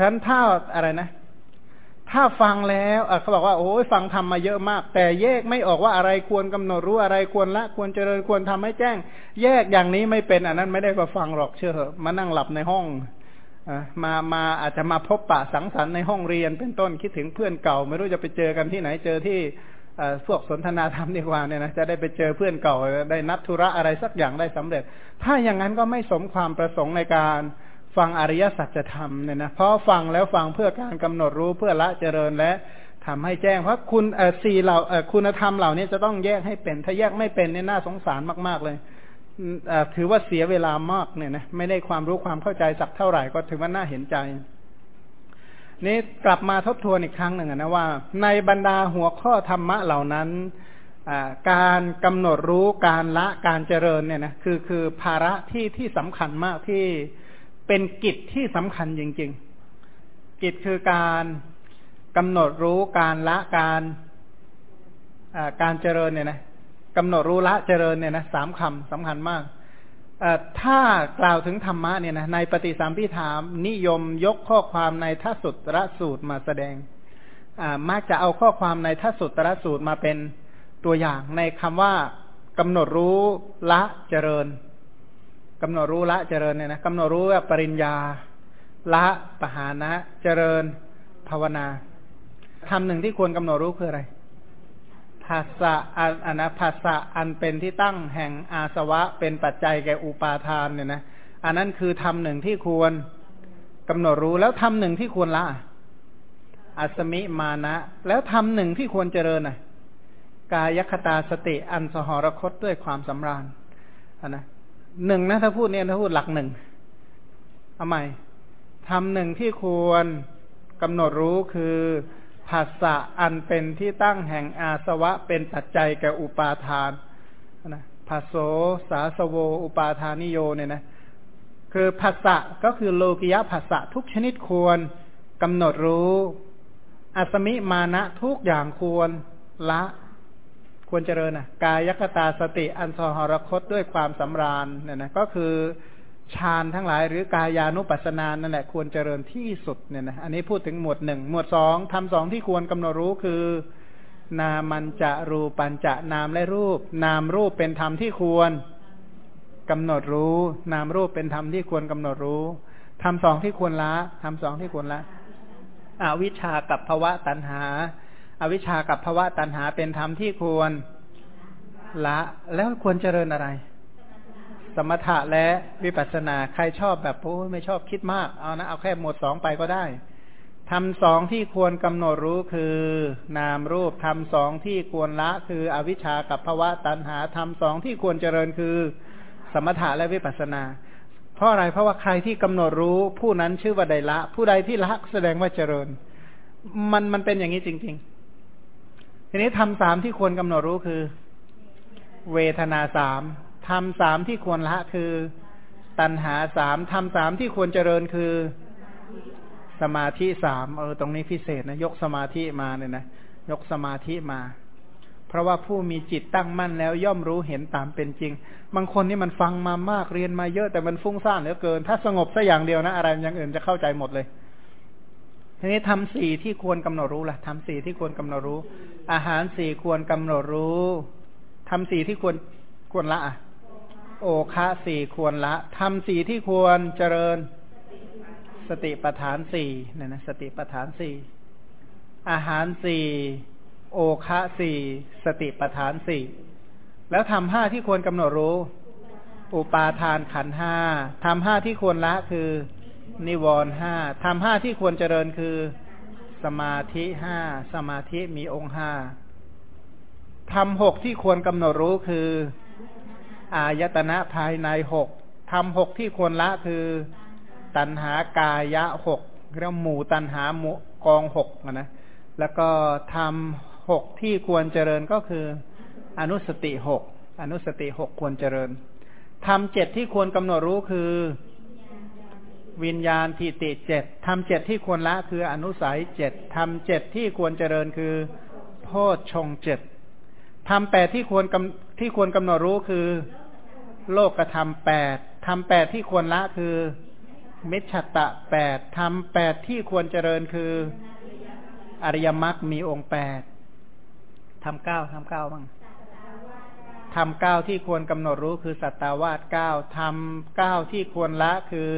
ราะฉะนั้นถ้าอะไรนะ ถ้าฟังแล้วเขาบอกว่าโอ้ยฟังทำมาเยอะมาก แต่แยกไม่ออกว่าอะไรควรกำหนดรู้อะไรควรละ ควรเจริญควรทำให้แจ้ง แยกอย่างนี้ไม่เป็นอันนั้นไม่ได้มาฟังหรอกเชื่อเถอะมานั่งหลับในห้องอมามาอาจจะมาพบปะสังสรรค์ในห้องเรียนเป็นต้นคิดถึงเพื่อนเก่า ไม่รู้จะไปเจอกันที่ไหนเจอที่พวกสนทนาธรรมดีกว่าเนี่ยนะจะได้ไปเจอเพื่อนเก่าได้นัดธุระอะไรสักอย่างได้สำเร็จ ถ้าอย่างนั้นก็ไม่สมความประสงค์ในการ ฟังอริยสัจธรรมเนี่ยนะเพราะฟังแล้วฟังเพื่อการกำหนดรู้เพื่อละเจริญและทำให้แจ้งเพราะคุณเออสี่เหล่าเออคุณธรรมเหล่านี้จะต้องแยกให้เป็น ถ้าแยกไม่เป็นเนี่ยน่าสงสารมาก ๆเลยถือว่าเสียเวลามากเนี่ยนะไม่ได้ความรู้ความเข้าใจสักเท่าไหร่ก็ถือว่าน่าเห็นใจ นี้กลับมาทบทวนอีกครั้งหนึ่งนะว่า ในบรรดาหัวข้อธรรมะเหล่านั้นการกำหนดรู้การละการเจริญเนี่ยนะคือคือภาระที่ที่สำคัญมากที่ เป็นกิจที่สำคัญจริง ๆ กิจคือการกำหนดรู้การละการการเจริญเนี่ยนะกำหนดรู้ละเจริญเนี่ยนะสามคำสำคัญมากถ้ากล่าวถึงธรรมะเนี่ยนะในปฏิสัมพิธามนิยมยกข้อความในทัศสุตรสูตรมาแสดงมักจะเอาข้อความในทัศสุตรสูตรมาเป็นตัวอย่างในคำว่ากำหนดรู้ละเจริญ กำหนดรู้ละเจริญเนี่ยนะกำหนดรู้ว่าปริญญา ละปหานะเจริญ ภาวนาคำหนึ่งที่ควรกำหนดรู้คืออะไรภาษะอันนะภาษะอันเป็นที่ตั้งแห่งอาสวะเป็นปัจจัยแก่อุปาทานเนี่ยนะอันนั้นคือทำหนึ่งที่ควรกำหนดรู้แล้วทำหนึ่งที่ควรละอัสมิมานะ แล้วทำหนึ่งที่ควรเจริญน่ะ กายคตาสติอันสหรคตด้วยความสำราญอันนะ หนึ่งนะถ้าพูดเนี่ยถ้าพูดหลักหนึ่งทำไมทำหนึ่งที่ควรกำหนดรู้คือภาษะอันเป็นที่ตั้งแห่งอาสวะเป็นปัจจัยแก่อุปาทานนะภาโสสาสโว อุปาทานิโยเนี่ยนะคือภาษะก็คือโลกิยะภาษะทุกชนิดควรกำหนดรู้ อัสมิมานะทุกอย่างควรละ ควรเจริญนะกายคตาสติอันสหรคตด้วยความสำราญเนี่ยนะก็คือฌานทั้งหลายหรือกายานุปัสสนานั่นแหละควรเจริญที่สุดเนี่ยนะอันนี้พูดถึงหมวดหนึ่งหมวดสองทำสองที่ควรกำหนดรู้คือ นามันจะรูปัญจะนามและรูป นามรูปเป็นธรรมที่ควรกำหนดรู้ นามรูปเป็นธรรมที่ควรกำหนดรู้ทำสองที่ควรละทำสองที่ควรละอวิชากับภวะตัณหา อวิชากับภาวะตัณหาเป็นธรรมที่ควรละแล้วควรเจริญอะไร สมถะและวิปัสสนาใครชอบแบบโอ้ไม่ชอบคิดมาก เอานะเอาแค่หมวดสองไปก็ได้ทำสองที่ควรกำหนดรู้คือนามรูปทำสองที่ควรละ คืออวิชากับภาวะตัณหาทำสองที่ควรเจริญคือ สมถะและวิปัสสนา เพราะอะไรเพราะว่าใครที่กำหนดรู้ผู้นั้นชื่อว่าใดละ ผู้ใดที่ละแสดงว่าเจริญ มันมันเป็นอย่างนี้จริง ๆ ทีนี้ทำสามที่ควรกำหนดรู้คือ เวทนาสามทำสามที่ควรละคือ ตัณหาสามทำสามที่ควรเจริญคือ สมาธิสามเออตรงนี้พิเศษนะยกสมาธิมาเนี่ยนะยกสมาธิมา เพราะว่าผู้มีจิตตั้งมั่นแล้วย่อมรู้เห็นตามเป็นจริง บางคนนี่มันฟังมามากเรียนมาเยอะแต่มันฟุ้งซ่านเหลือเกิน ถ้าสงบสัอย่างเดียวนะ อะไรอย่างอื่นจะเข้าใจหมดเลย ทีนี้ทำสี่ที่ควรกำหนดรู้ล่ะทำสี่ที่ควรกำหนดรู้ อาหารสี่ควรกำหนดรู้ทำสี่ที่ควรควรละอะโอคะสี่ควรละทำสี่ที่ควรเจริญ สติปัฏฐานสี่เนี่ยนะ สติปัฏฐานสี่อาหารสี่โอคะสี่สติปัฏฐานสี่แล้วทำห้าที่ควรกำหนดรู้ อุปาทานขันห้าทำห้าที่ควรละคือ นิวรณ์ห้าทำห้าที่ควรเจริญคือ สมาธิห้าสมาธิมีองค์ห้าทำหกที่ควรกำหนดรู้คือ อายตนะภายในหกทำหกที่ควรละคือ ตันหากายะหกเรียกหมู่ตันหาหมู่กองหกนะแล้วก็ทำหกที่ควรเจริญก็คือ อนุสติหกอนุสติหกควรเจริญทำเจ็ดที่ควรกำหนดรู้คือ วิญญาณทิติเจ็ดทำเจ็ดที่ควรละคืออนุสัยเจ็ดทำเจ็ดที่ควรเจริญคือโพชฌงเจ็ดทำแปดที่ควรกำที่ควรกำหนดรู้คือ โลกกระทำแปดทำแปดที่ควรละคือมิชตะแปดทำแปดที่ควรเจริญคืออริยมรรคมีองค์แปดทำเก้าทำเก้าบ้างทำเก้าที่ควรกำหนดรู้คือสัตตาวาสเก้าทำเก้าที่ควรละคือ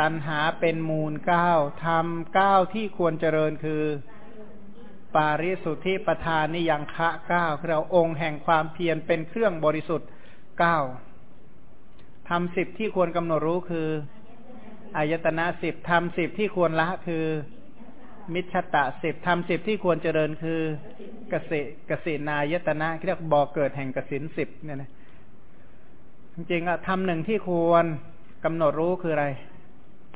ตัณหาเป็นมูลเก้าทำเก้าที่ควรเจริญคือ ปาริสุทธิปทานนิยังคะเก้าเราองค์แห่งความเพียรเป็นเครื่องบริสุทธิ์เก้าทำสิบที่ควรกำหนดรู้คืออายตนะสิบทำสิบที่ควรละคือ มิชตะสิบทำสิบที่ควรเจริญคือเกษเกษนายตนะเรียกบ่อเกิดแห่งกสินสิบเนี่ยนะจริงๆอะทำหนึ่งที่ควรกำหนดรู้คืออะไร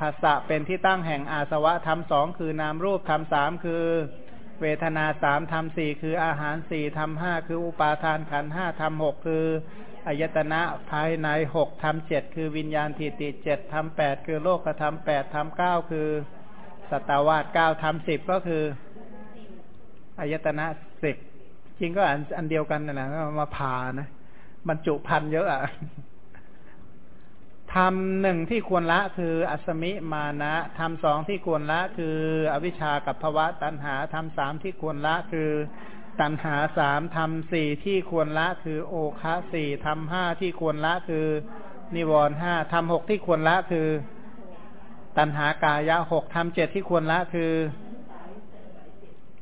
ภาษะเป็นที่ตั้งแห่งอาสวะทำสองคือนามรูปทำสามคือ เวทนาสามทำสี่คืออาหารสี่ทำห้าคืออุปาทานขันห้าทำหกคืออายตนะภายในหกทำเจ็ดคือวิญญาณทิฏฐิเจ็ดทำแปดคือโลกธรรมแปดทำเก้าคือสตาวาสเก้าทำสิบก็คืออายตนะสิบจริงก็อันอันเดียวกันนะนะมาผ่านะบรรจุพันเยอะอะ ทำหนึ่งที่ควรละคืออัสมิมานะทำสองที่ควรละคืออวิชากับภวะตัณหาทำสามที่ควรละคือตัณหาสามทำสี่ที่ควรละคือโอคะสี่ทำห้าที่ควรละคือนิวรห้าทำหกที่ควรละคือ ตัณหากายะหกทำเจ็ดที่ควรละคือ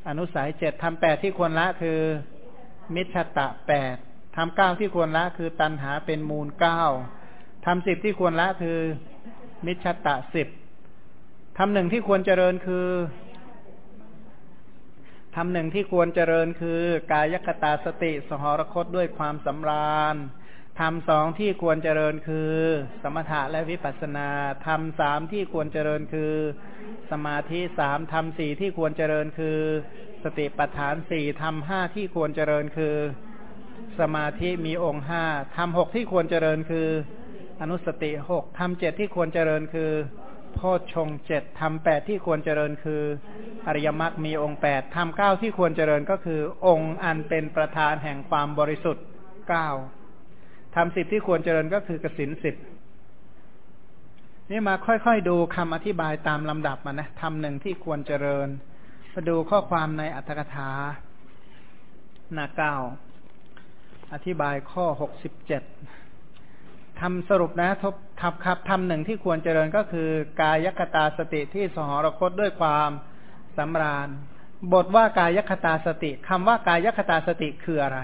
อนุสัยเจ็ดทำแปดที่ควรละคือ มิชตะแปดทำเก้าที่ควรละคือตัณหาเป็นมูลเก้า ทำสิบที่ควรละคือ มิชตะสิบทำหนึ่งที่ควรเจริญคือทำหนึ่งที่ควรเจริญคือ กายคตาสติ สหรคตด้วยความสำราญทำสองที่ควรเจริญคือ สมถะและวิปัสนาทำสามที่ควรเจริญคือ สมาธิสามทำสี่ที่ควรเจริญคือ สติปัฏฐานสี่ทำห้าที่ควรเจริญคือ สมาธิมีองค์ห้าทำหกที่ควรเจริญคือ อนุสติหกทำเจ็ดที่ควรเจริญคือโพชฌงเจ็ดทำแปดที่ควรเจริญคือ อริยมรรคมีองค์แปดทำเก้าที่ควรเจริญก็คือ องค์อันเป็นประธานแห่งความบริสุทธิ์เก้าทำสิบที่ควรเจริญก็คือกสินสิบนี่มาค่อยๆดูคำอธิบายตามลำดับมานะทำหนึ่งที่ควรเจริญมาดูข้อความในอัตถกถาหน้าเก้าอธิบายข้อหกสิบเจ็ด ทำสรุปนะทบทับครับทำหนึ่งที่ควรเจริญก็คือ กายคตาสติที่สหรคตด้วยความสำราญ บทว่ากายคตาสติคำว่ากายคตาสติคืออะไร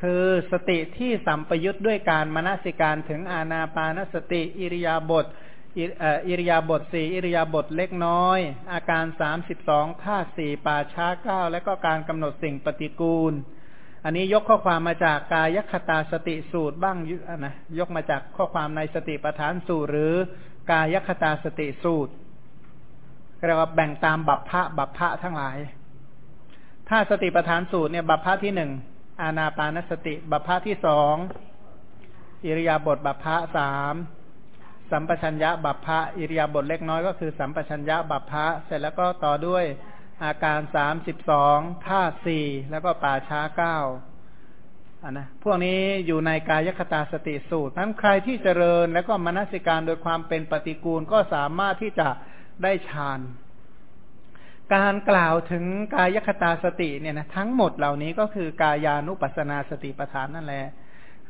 คือสติที่สัมปยุทธ์ด้วยการมนสิการถึงอาณาปานสติ อิริยาบถอิริยาบถสี่อิริยาบถเล็กน้อย อาการสามสิบสองท่าสี่ป่าช้าเก้าและก็การกำหนดสิ่งปฏิกูล อันนี้ยกข้อความมาจากกายคตาสติสูตรบ้างนะยกมาจากข้อความในสติปัฏฐานสูตร หรือกายคตาสติสูตรเรียกว่าแบ่งตามบัพพะบัพพะทั้งหลาย ถ้าสติปัฏฐานสูตรเนี่ยบัพพะที่หนึ่งอานาปานสติบัพพะที่สองอิริยาบถบัพพะสามสัมปชัญญะบัพพะอิริยาบถเล็กน้อยก็คือสัมปชัญญะบัพพะเสร็จแล้วก็ต่อด้วย อาการสามสิบสองท่าสี่แล้วก็ป่าช้าเก้าอันนะพวกนี้อยู่ในกายคตาสติสูตรนั้นใครที่เจริญแล้วก็มนสิการโดยความเป็นปฏิกูลก็สามารถที่จะได้ฌานการกล่าวถึงกายคตาสติเนี่ยนะทั้งหมดเหล่านี้ก็คือกายานุปัสนาสติปทานนั่นแหละ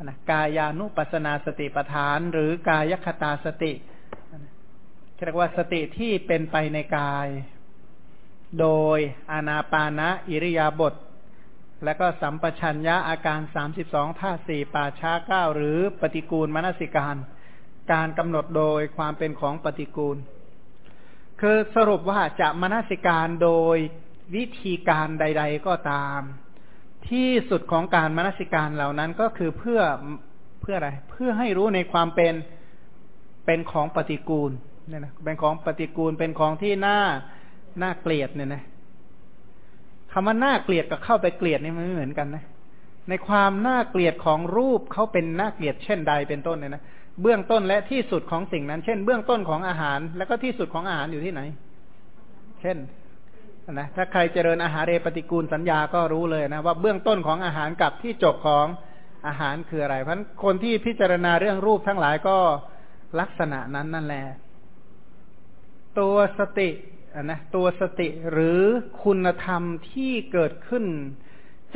นะกายานุปัสนาสติปทาน หรือกายคตาสติเรียกว่าสติที่เป็นไปในกาย โดยอานาปานะอิริยาบถและก็สัมปชัญญะอาการสามสิบสองท่าสี่ป่าช้าเก้าหรือปฏิกูลมนสิการ การกำหนดโดยความเป็นของปฏิกูล คือสรุปว่าจะมนสิการโดยวิธีการใด ๆ ก็ตาม ที่สุดของการมนสิการเหล่านั้นก็คือเพื่อเพื่ออะไร เพื่อให้รู้ในความเป็นเป็นของปฏิกูลเนี่ยนะเป็นของปฏิกูลเป็นของที่น่า น่าเกลียดเนี่ยนะคำว่าน่าเกลียดกับเข้าไปเกลียดนี่มันไม่เหมือนกันนะ ในความน่าเกลียดของรูปเขาเป็นน่าเกลียดเช่นใดเป็นต้นเนี่ยนะเบื้องต้นและที่สุดของสิ่งนั้น เช่น เบื้องต้นของอาหาร แล้วก็ที่สุดของอาหารอยู่ที่ไหน เช่นนะถ้าใครเจริญอาหารเรปฏิกูลสัญญาก็รู้เลยนะว่าเบื้องต้นของอาหารกับที่จบของอาหารคืออะไร เพราะคนที่พิจารณาเรื่องรูปทั้งหลายก็ลักษณะนั้นนั่นแหละตัวสติ นะตัวสติหรือคุณธรรมที่เกิดขึ้น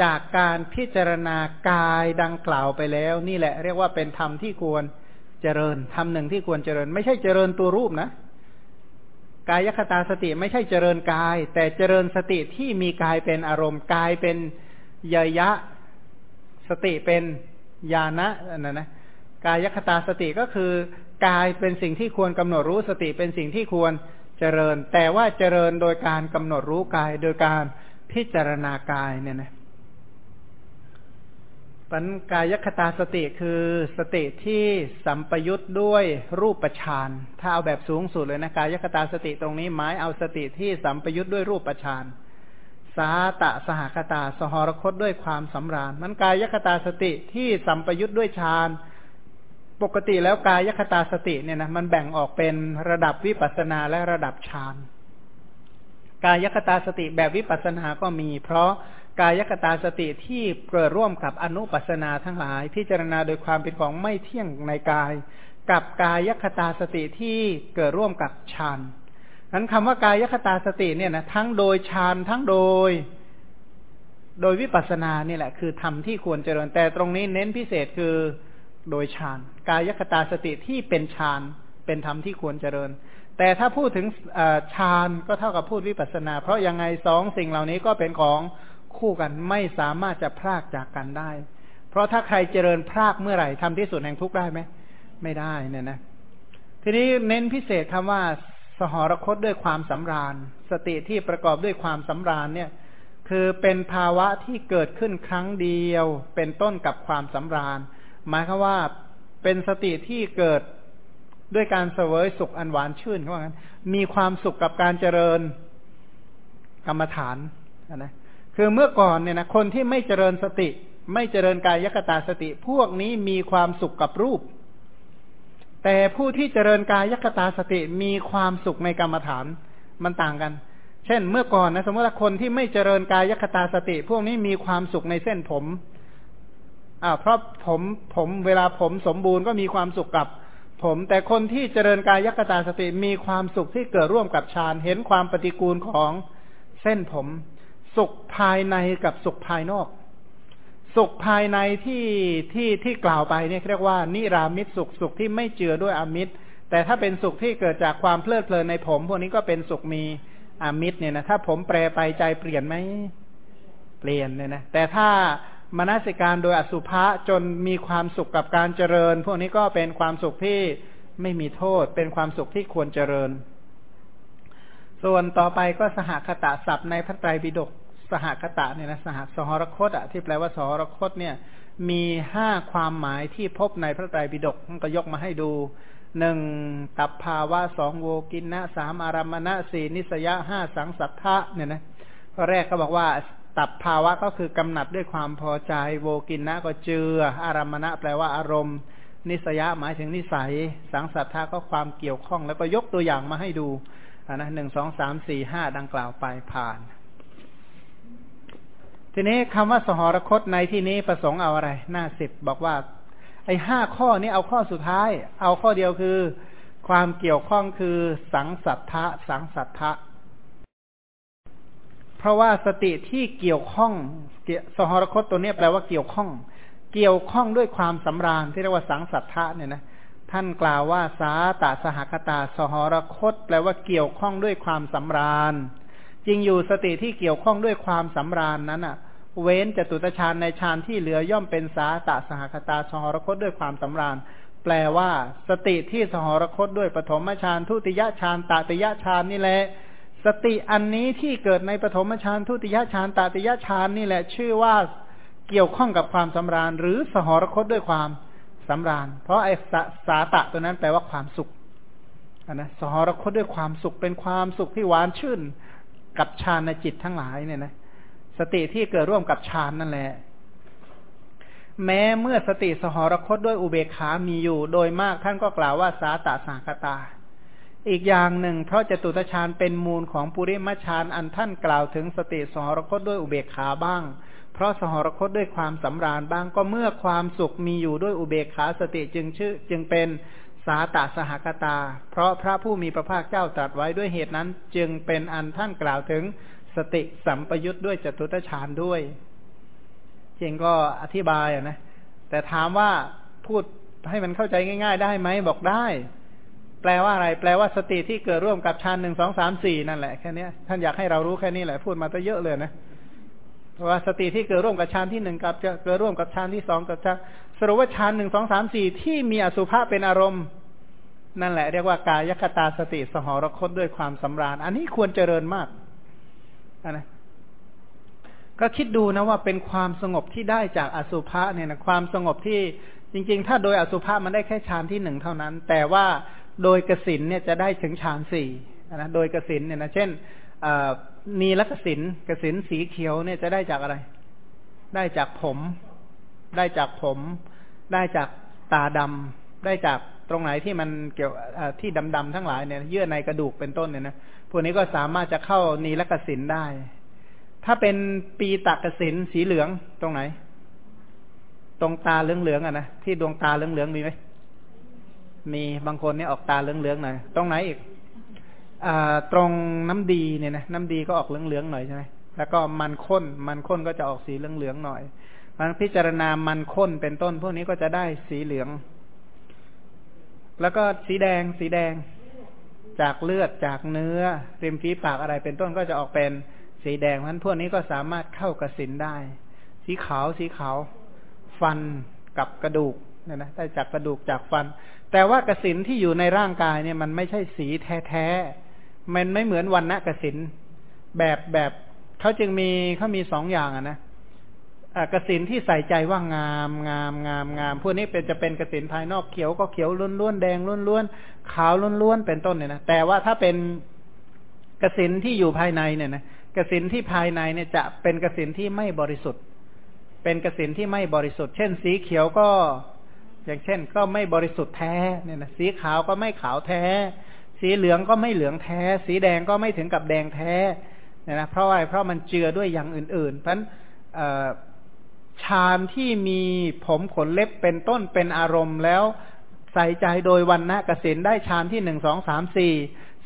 จากการพิจารณากายดังกล่าวไปแล้ว นี่แหละ เรียกว่าเป็นธรรมที่ควรเจริญธรรมหนึ่งที่ควรเจริญ ไม่ใช่เจริญตัวรูปนะ กายคตาสติไม่ใช่เจริญกาย แต่เจริญสติที่มีกายเป็นอารมณ์กายเป็นยยะ สติเป็นญาณะนั่นนะกายคตาสติก็คือกายเป็นสิ่งที่ควรกำหนดรู้สติเป็นสิ่งที่ควรเจริญ แต่ว่าเจริญโดยการกำหนดรู้กาย โดยการพิจารณากายเนี่ยนะปัญกายคตาสติคือสติที่สัมปยุตด้วยรูปฌานถ้าเอาแบบสูงสุดเลยนะกายคตาสติตรงนี้หมายเอาสติที่สัมปยุตด้วยรูปฌานสาตะสหคตา สหรคตด้วยความสำราญมันกายคตาสติที่สัมปยุตด้วยฌาน ปกติแล้วกายคตาสติเนี่ยนะมันแบ่งออกเป็นระดับวิปัสนาและระดับฌานกายคตาสติแบบวิปัสนาก็มี เพราะกายกตาสติที่เกิดร่วมกับอนุปัสนาทั้งหลาย พิจารณาโดยความเป็นของไม่เที่ยงในกาย กับกายคตาสติที่เกิดร่วมกับฌานนั้นคำว่ากายคตาสติเนี่ยนะทั้งโดยฌานทั้งโดย โดยวิปัสสนานี่แหละ คือธรรมที่ควรเจริญแต่ตรงนี้เน้นพิเศษคือ โดยฌาน กายคตาสติที่เป็นฌานเป็นธรรมที่ควรเจริญ แต่ถ้าพูดถึงฌานก็เท่ากับพูดวิปัสสนา เพราะยังไงสองสิ่งเหล่านี้ก็เป็นของคู่กันไม่สามารถจะพรากจากกันได้ เพราะถ้าใครเจริญพรากเมื่อไหร่ทำที่สุดแห่งทุกข์ได้ไหมไม่ได้เนี่ยนะ ทีนี้เน้นพิเศษคำว่า สหรคตด้วยความสำราญ สติที่ประกอบด้วยความสำราญเนี่ย คือเป็นภาวะที่เกิดขึ้นครั้งเดียว เป็นต้นกับความสำราญ หมายคือว่าเป็นสติที่เกิดด้วยการเสวยสุขอันหวานชื่นเขาว่างั้น มีความสุขกับการเจริญกรรมฐานนะคือเมื่อก่อนเนี่ยนะคนที่ไม่เจริญสติ ไม่เจริญกายยคตาสติ พวกนี้มีความสุขกับรูป แต่ผู้ที่เจริญกายยคตาสติมีความสุขในกรรมฐานมันต่างกัน เช่น เมื่อก่อนนะสมมติว่าคนที่ไม่เจริญกายยคตาสติ พวกนี้มีความสุขในเส้นผม อ่าเพราะผมผมเวลาผมสมบูรณ์ก็มีความสุขกับผม แต่คนที่เจริญกายยคตาสติมีความสุขที่เกิดร่วมกับฌานเห็นความปฏิกูลของเส้นผม สุขภายในกับสุขภายนอก สุขภายในที่ที่ที่กล่าวไปเนี่ยเรียกว่า นิรามิตสุขสุขที่ไม่เจือด้วยอมิตร แต่ถ้าเป็นสุขที่เกิดจากความเพลิดเพลินในผม พวกนี้ก็เป็นสุขมีอมิตรเนี่ยนะถ้าผมแปรไปใจเปลี่ยนไหมเปลี่ยนเนี่ยนะแต่ถ้า มนสิการโดยอสุภะจนมีความสุขกับการเจริญ พวกนี้ก็เป็นความสุขที่ไม่มีโทษ เป็นความสุขที่ควรเจริญ ส่วนต่อไปก็สหคตะศัพท์ในพระไตรปิฎกสหคตะเนี่ยนะสหสหรคตอะที่แปลว่าสหรคตเนี่ย มีห้าความหมายที่พบในพระไตรปิฎกก็ยกมาให้ดูหนึ่งตับภาวะสองโวกินนะสามอารมณะสี่นิสยะห้าสังสัทธะเนี่ยนะข้อแรกก็บอกว่า ตับภาวะก็คือกำหนัดด้วยความพอใจ โวกินนะก็เจือ อารมณะแปลว่าอารมณ์ นิสยะหมายถึงนิสัย สังสัทธะก็ความเกี่ยวข้อง แล้วก็ยกตัวอย่างมาให้ดูนะหนึ่งสองสามสี่ห้าดังกล่าวไปผ่าน ทีนี้คำว่าสหรคตในที่นี้ประสงค์เอาอะไร หน้าสิบบอกว่า ไอ้ห้าข้อนี้เอาข้อสุดท้าย เอาข้อเดียวคือ ความเกี่ยวข้องคือสังสัทธะสังสัทธะ เพราะว่าสติที่เกี่ยวข้องสหรคตตัวนี้แปลว่าเกี่ยวข้อง เกี่ยวข้องด้วยความสำราญที่เรียกว่าสังสัทธะเนี่ยนะท่านกล่าวว่าสาตาสหคตา สหรคต แปลว่าเกี่ยวข้องด้วยความสำราญ จริงอยู่สติที่เกี่ยวข้องด้วยความสำราญนั้นอะเว้นจตุตฌานในฌานที่เหลือย่อมเป็นสาตะสหคตา สหรคตด้วยความสำราญ แปลว่า สติที่สหรคตด้วยปฐมฌานทุติยฌานตติยฌานนี่แหละ สติอันนี้ที่เกิดในปฐมฌานทุติยฌานตติยฌานนี่แหละชื่อว่าเกี่ยวข้องกับความสำราญ หรือสหรคตด้วยความสำราญ เพราะไอ้สาตะตัวนั้นแปลว่าความสุขนะสหรคตด้วยความสุขเป็นความสุขที่หวานชื่นกับฌานในจิตทั้งหลายเนี่ยนะสติที่เกิดร่วมกับฌานนั่นแหละ แม้เมื่อสติสหรคตด้วยอุเบกขามีอยู่ โดยมากท่านก็กล่าวว่าสาตาสังคตา อีกอย่างหนึ่ง เพราะจตุตฌานเป็นมูลของปุริมฌานอันท่านกล่าวถึงสติสหรคตด้วยอุเบกขาบ้าง เพราะสหรคตด้วยความสำราญบ้างก็เมื่อความสุขมีอยู่ด้วยอุเบกขาสติจึงชื่อ จึงเป็นสาตาสหกตา เพราะพระผู้มีพระภาคเจ้าตรัสไว้ด้วยเหตุนั้น จึงเป็นอันท่านกล่าวถึงสติสัมปยุตด้วยจตุตฌานด้วยจริงก็อธิบายอะนะแต่ถามว่าพูดให้มันเข้าใจง่าย ๆ ได้ไหมบอกได้ แปลว่าอะไร แปลว่าสติที่เกิดร่วมกับฌานหนึ่งสองสามสี่นั่นแหละแค่นี้ท่านอยากให้เรารู้แค่นี้แหละพูดมาตั้งเยอะเลยนะเพราะว่าสติที่เกิดร่วมกับฌานที่หนึ่งกับจะเกิดร่วมกับฌานที่สองกับฌานสรุปว่าฌานหนึ่งสองสามสี่ที่มีอสุภะเป็นอารมณ์ นั่นแหละเรียกว่ากายคตาสติสหรคตด้วยความสำราญ อันนี้ควรเจริญมากนะก็คิดดูนะว่าเป็นความสงบที่ได้จากอสุภะเนี่ยนะความสงบที่จริง ๆ ถ้าโดยอสุภะมันได้แค่ฌานที่หนึ่งเท่านั้น แต่ว่า โดยกสินเนี่ยจะได้ถึงฌานสี่นะโดยกสินเนี่ยนะเช่นนีลกสินกสินสีเขียวเนี่ยจะได้จากอะไร ได้จากผม ได้จากผม ได้จากตาดำได้จากตรงไหนที่มันเกี่ยวที่ดำๆทั้งหลายเนี่ยเยื่อในกระดูกเป็นต้นเนี่ยนะพวกนี้ก็สามารถจะเข้านีลกสินได้ ถ้าเป็นปีตากสินสีเหลืองตรงไหน ตรงตาเหลืองๆอะนะที่ดวงตาเหลืองๆมีไหม มีบางคนเนี่ยออกตาเหลืองๆหน่อย ตรงไหนอีกตรงน้ำดีเนี่ยนะน้ำดีก็ออกเหลืองๆหน่อยใช่ไหมแล้วก็มันข้น มันข้นก็จะออกสีเหลืองๆหน่อยมันพิจารณามันข้นเป็นต้น พวกนี้ก็จะได้สีเหลือง แล้วก็สีแดงสีแดง จากเลือดจากเนื้อ ริมฝีปากอะไรเป็นต้นก็จะออกเป็นสีแดงเพราะพวกนี้ก็สามารถเข้ากระสินได้ สีขาวสีขาว ฟันกับกระดูกเนี่ยนะได้จากกระดูกจากฟัน แต่ว่ากระสินที่อยู่ในร่างกายเนี่ยมันไม่ใช่สีแท้มันไม่เหมือนวันณะกสินแบบแบบเขาจึงมีเขามีสองอย่างอะนะกสินที่ใส่ใจว่างามงามงามงามพวกนี้เป็นจะเป็นกสินภายนอกเขียวก็เขียวล้วนๆแดงล้วนๆขาวล้วนๆเป็นต้นเนี่ยนะแต่ว่าถ้าเป็นกสินที่อยู่ภายในเนี่ยนะกสินที่ภายในเนี่ยจะเป็นกสินที่ไม่บริสุทธิ์ เป็นกสินที่ไม่บริสุทธิ์ เช่น สีเขียวก็ อย่างเช่น ก็ไม่บริสุทธิ์แท้เนี่ยนะสีขาวก็ไม่ขาวแท้ สีเหลืองก็ไม่เหลืองแท้ สีแดงก็ไม่ถึงกับแดงแท้เนี่ยนะเพราะอะไรเพราะมันเจือด้วยอย่างอื่นๆ เพราะฉะนั้นฌานที่มีผมขนเล็บเป็นต้นเป็นอารมณ์แล้วใส่ใจโดยวันณะกสินได้ฌานที่หนึ่งสองสามสี่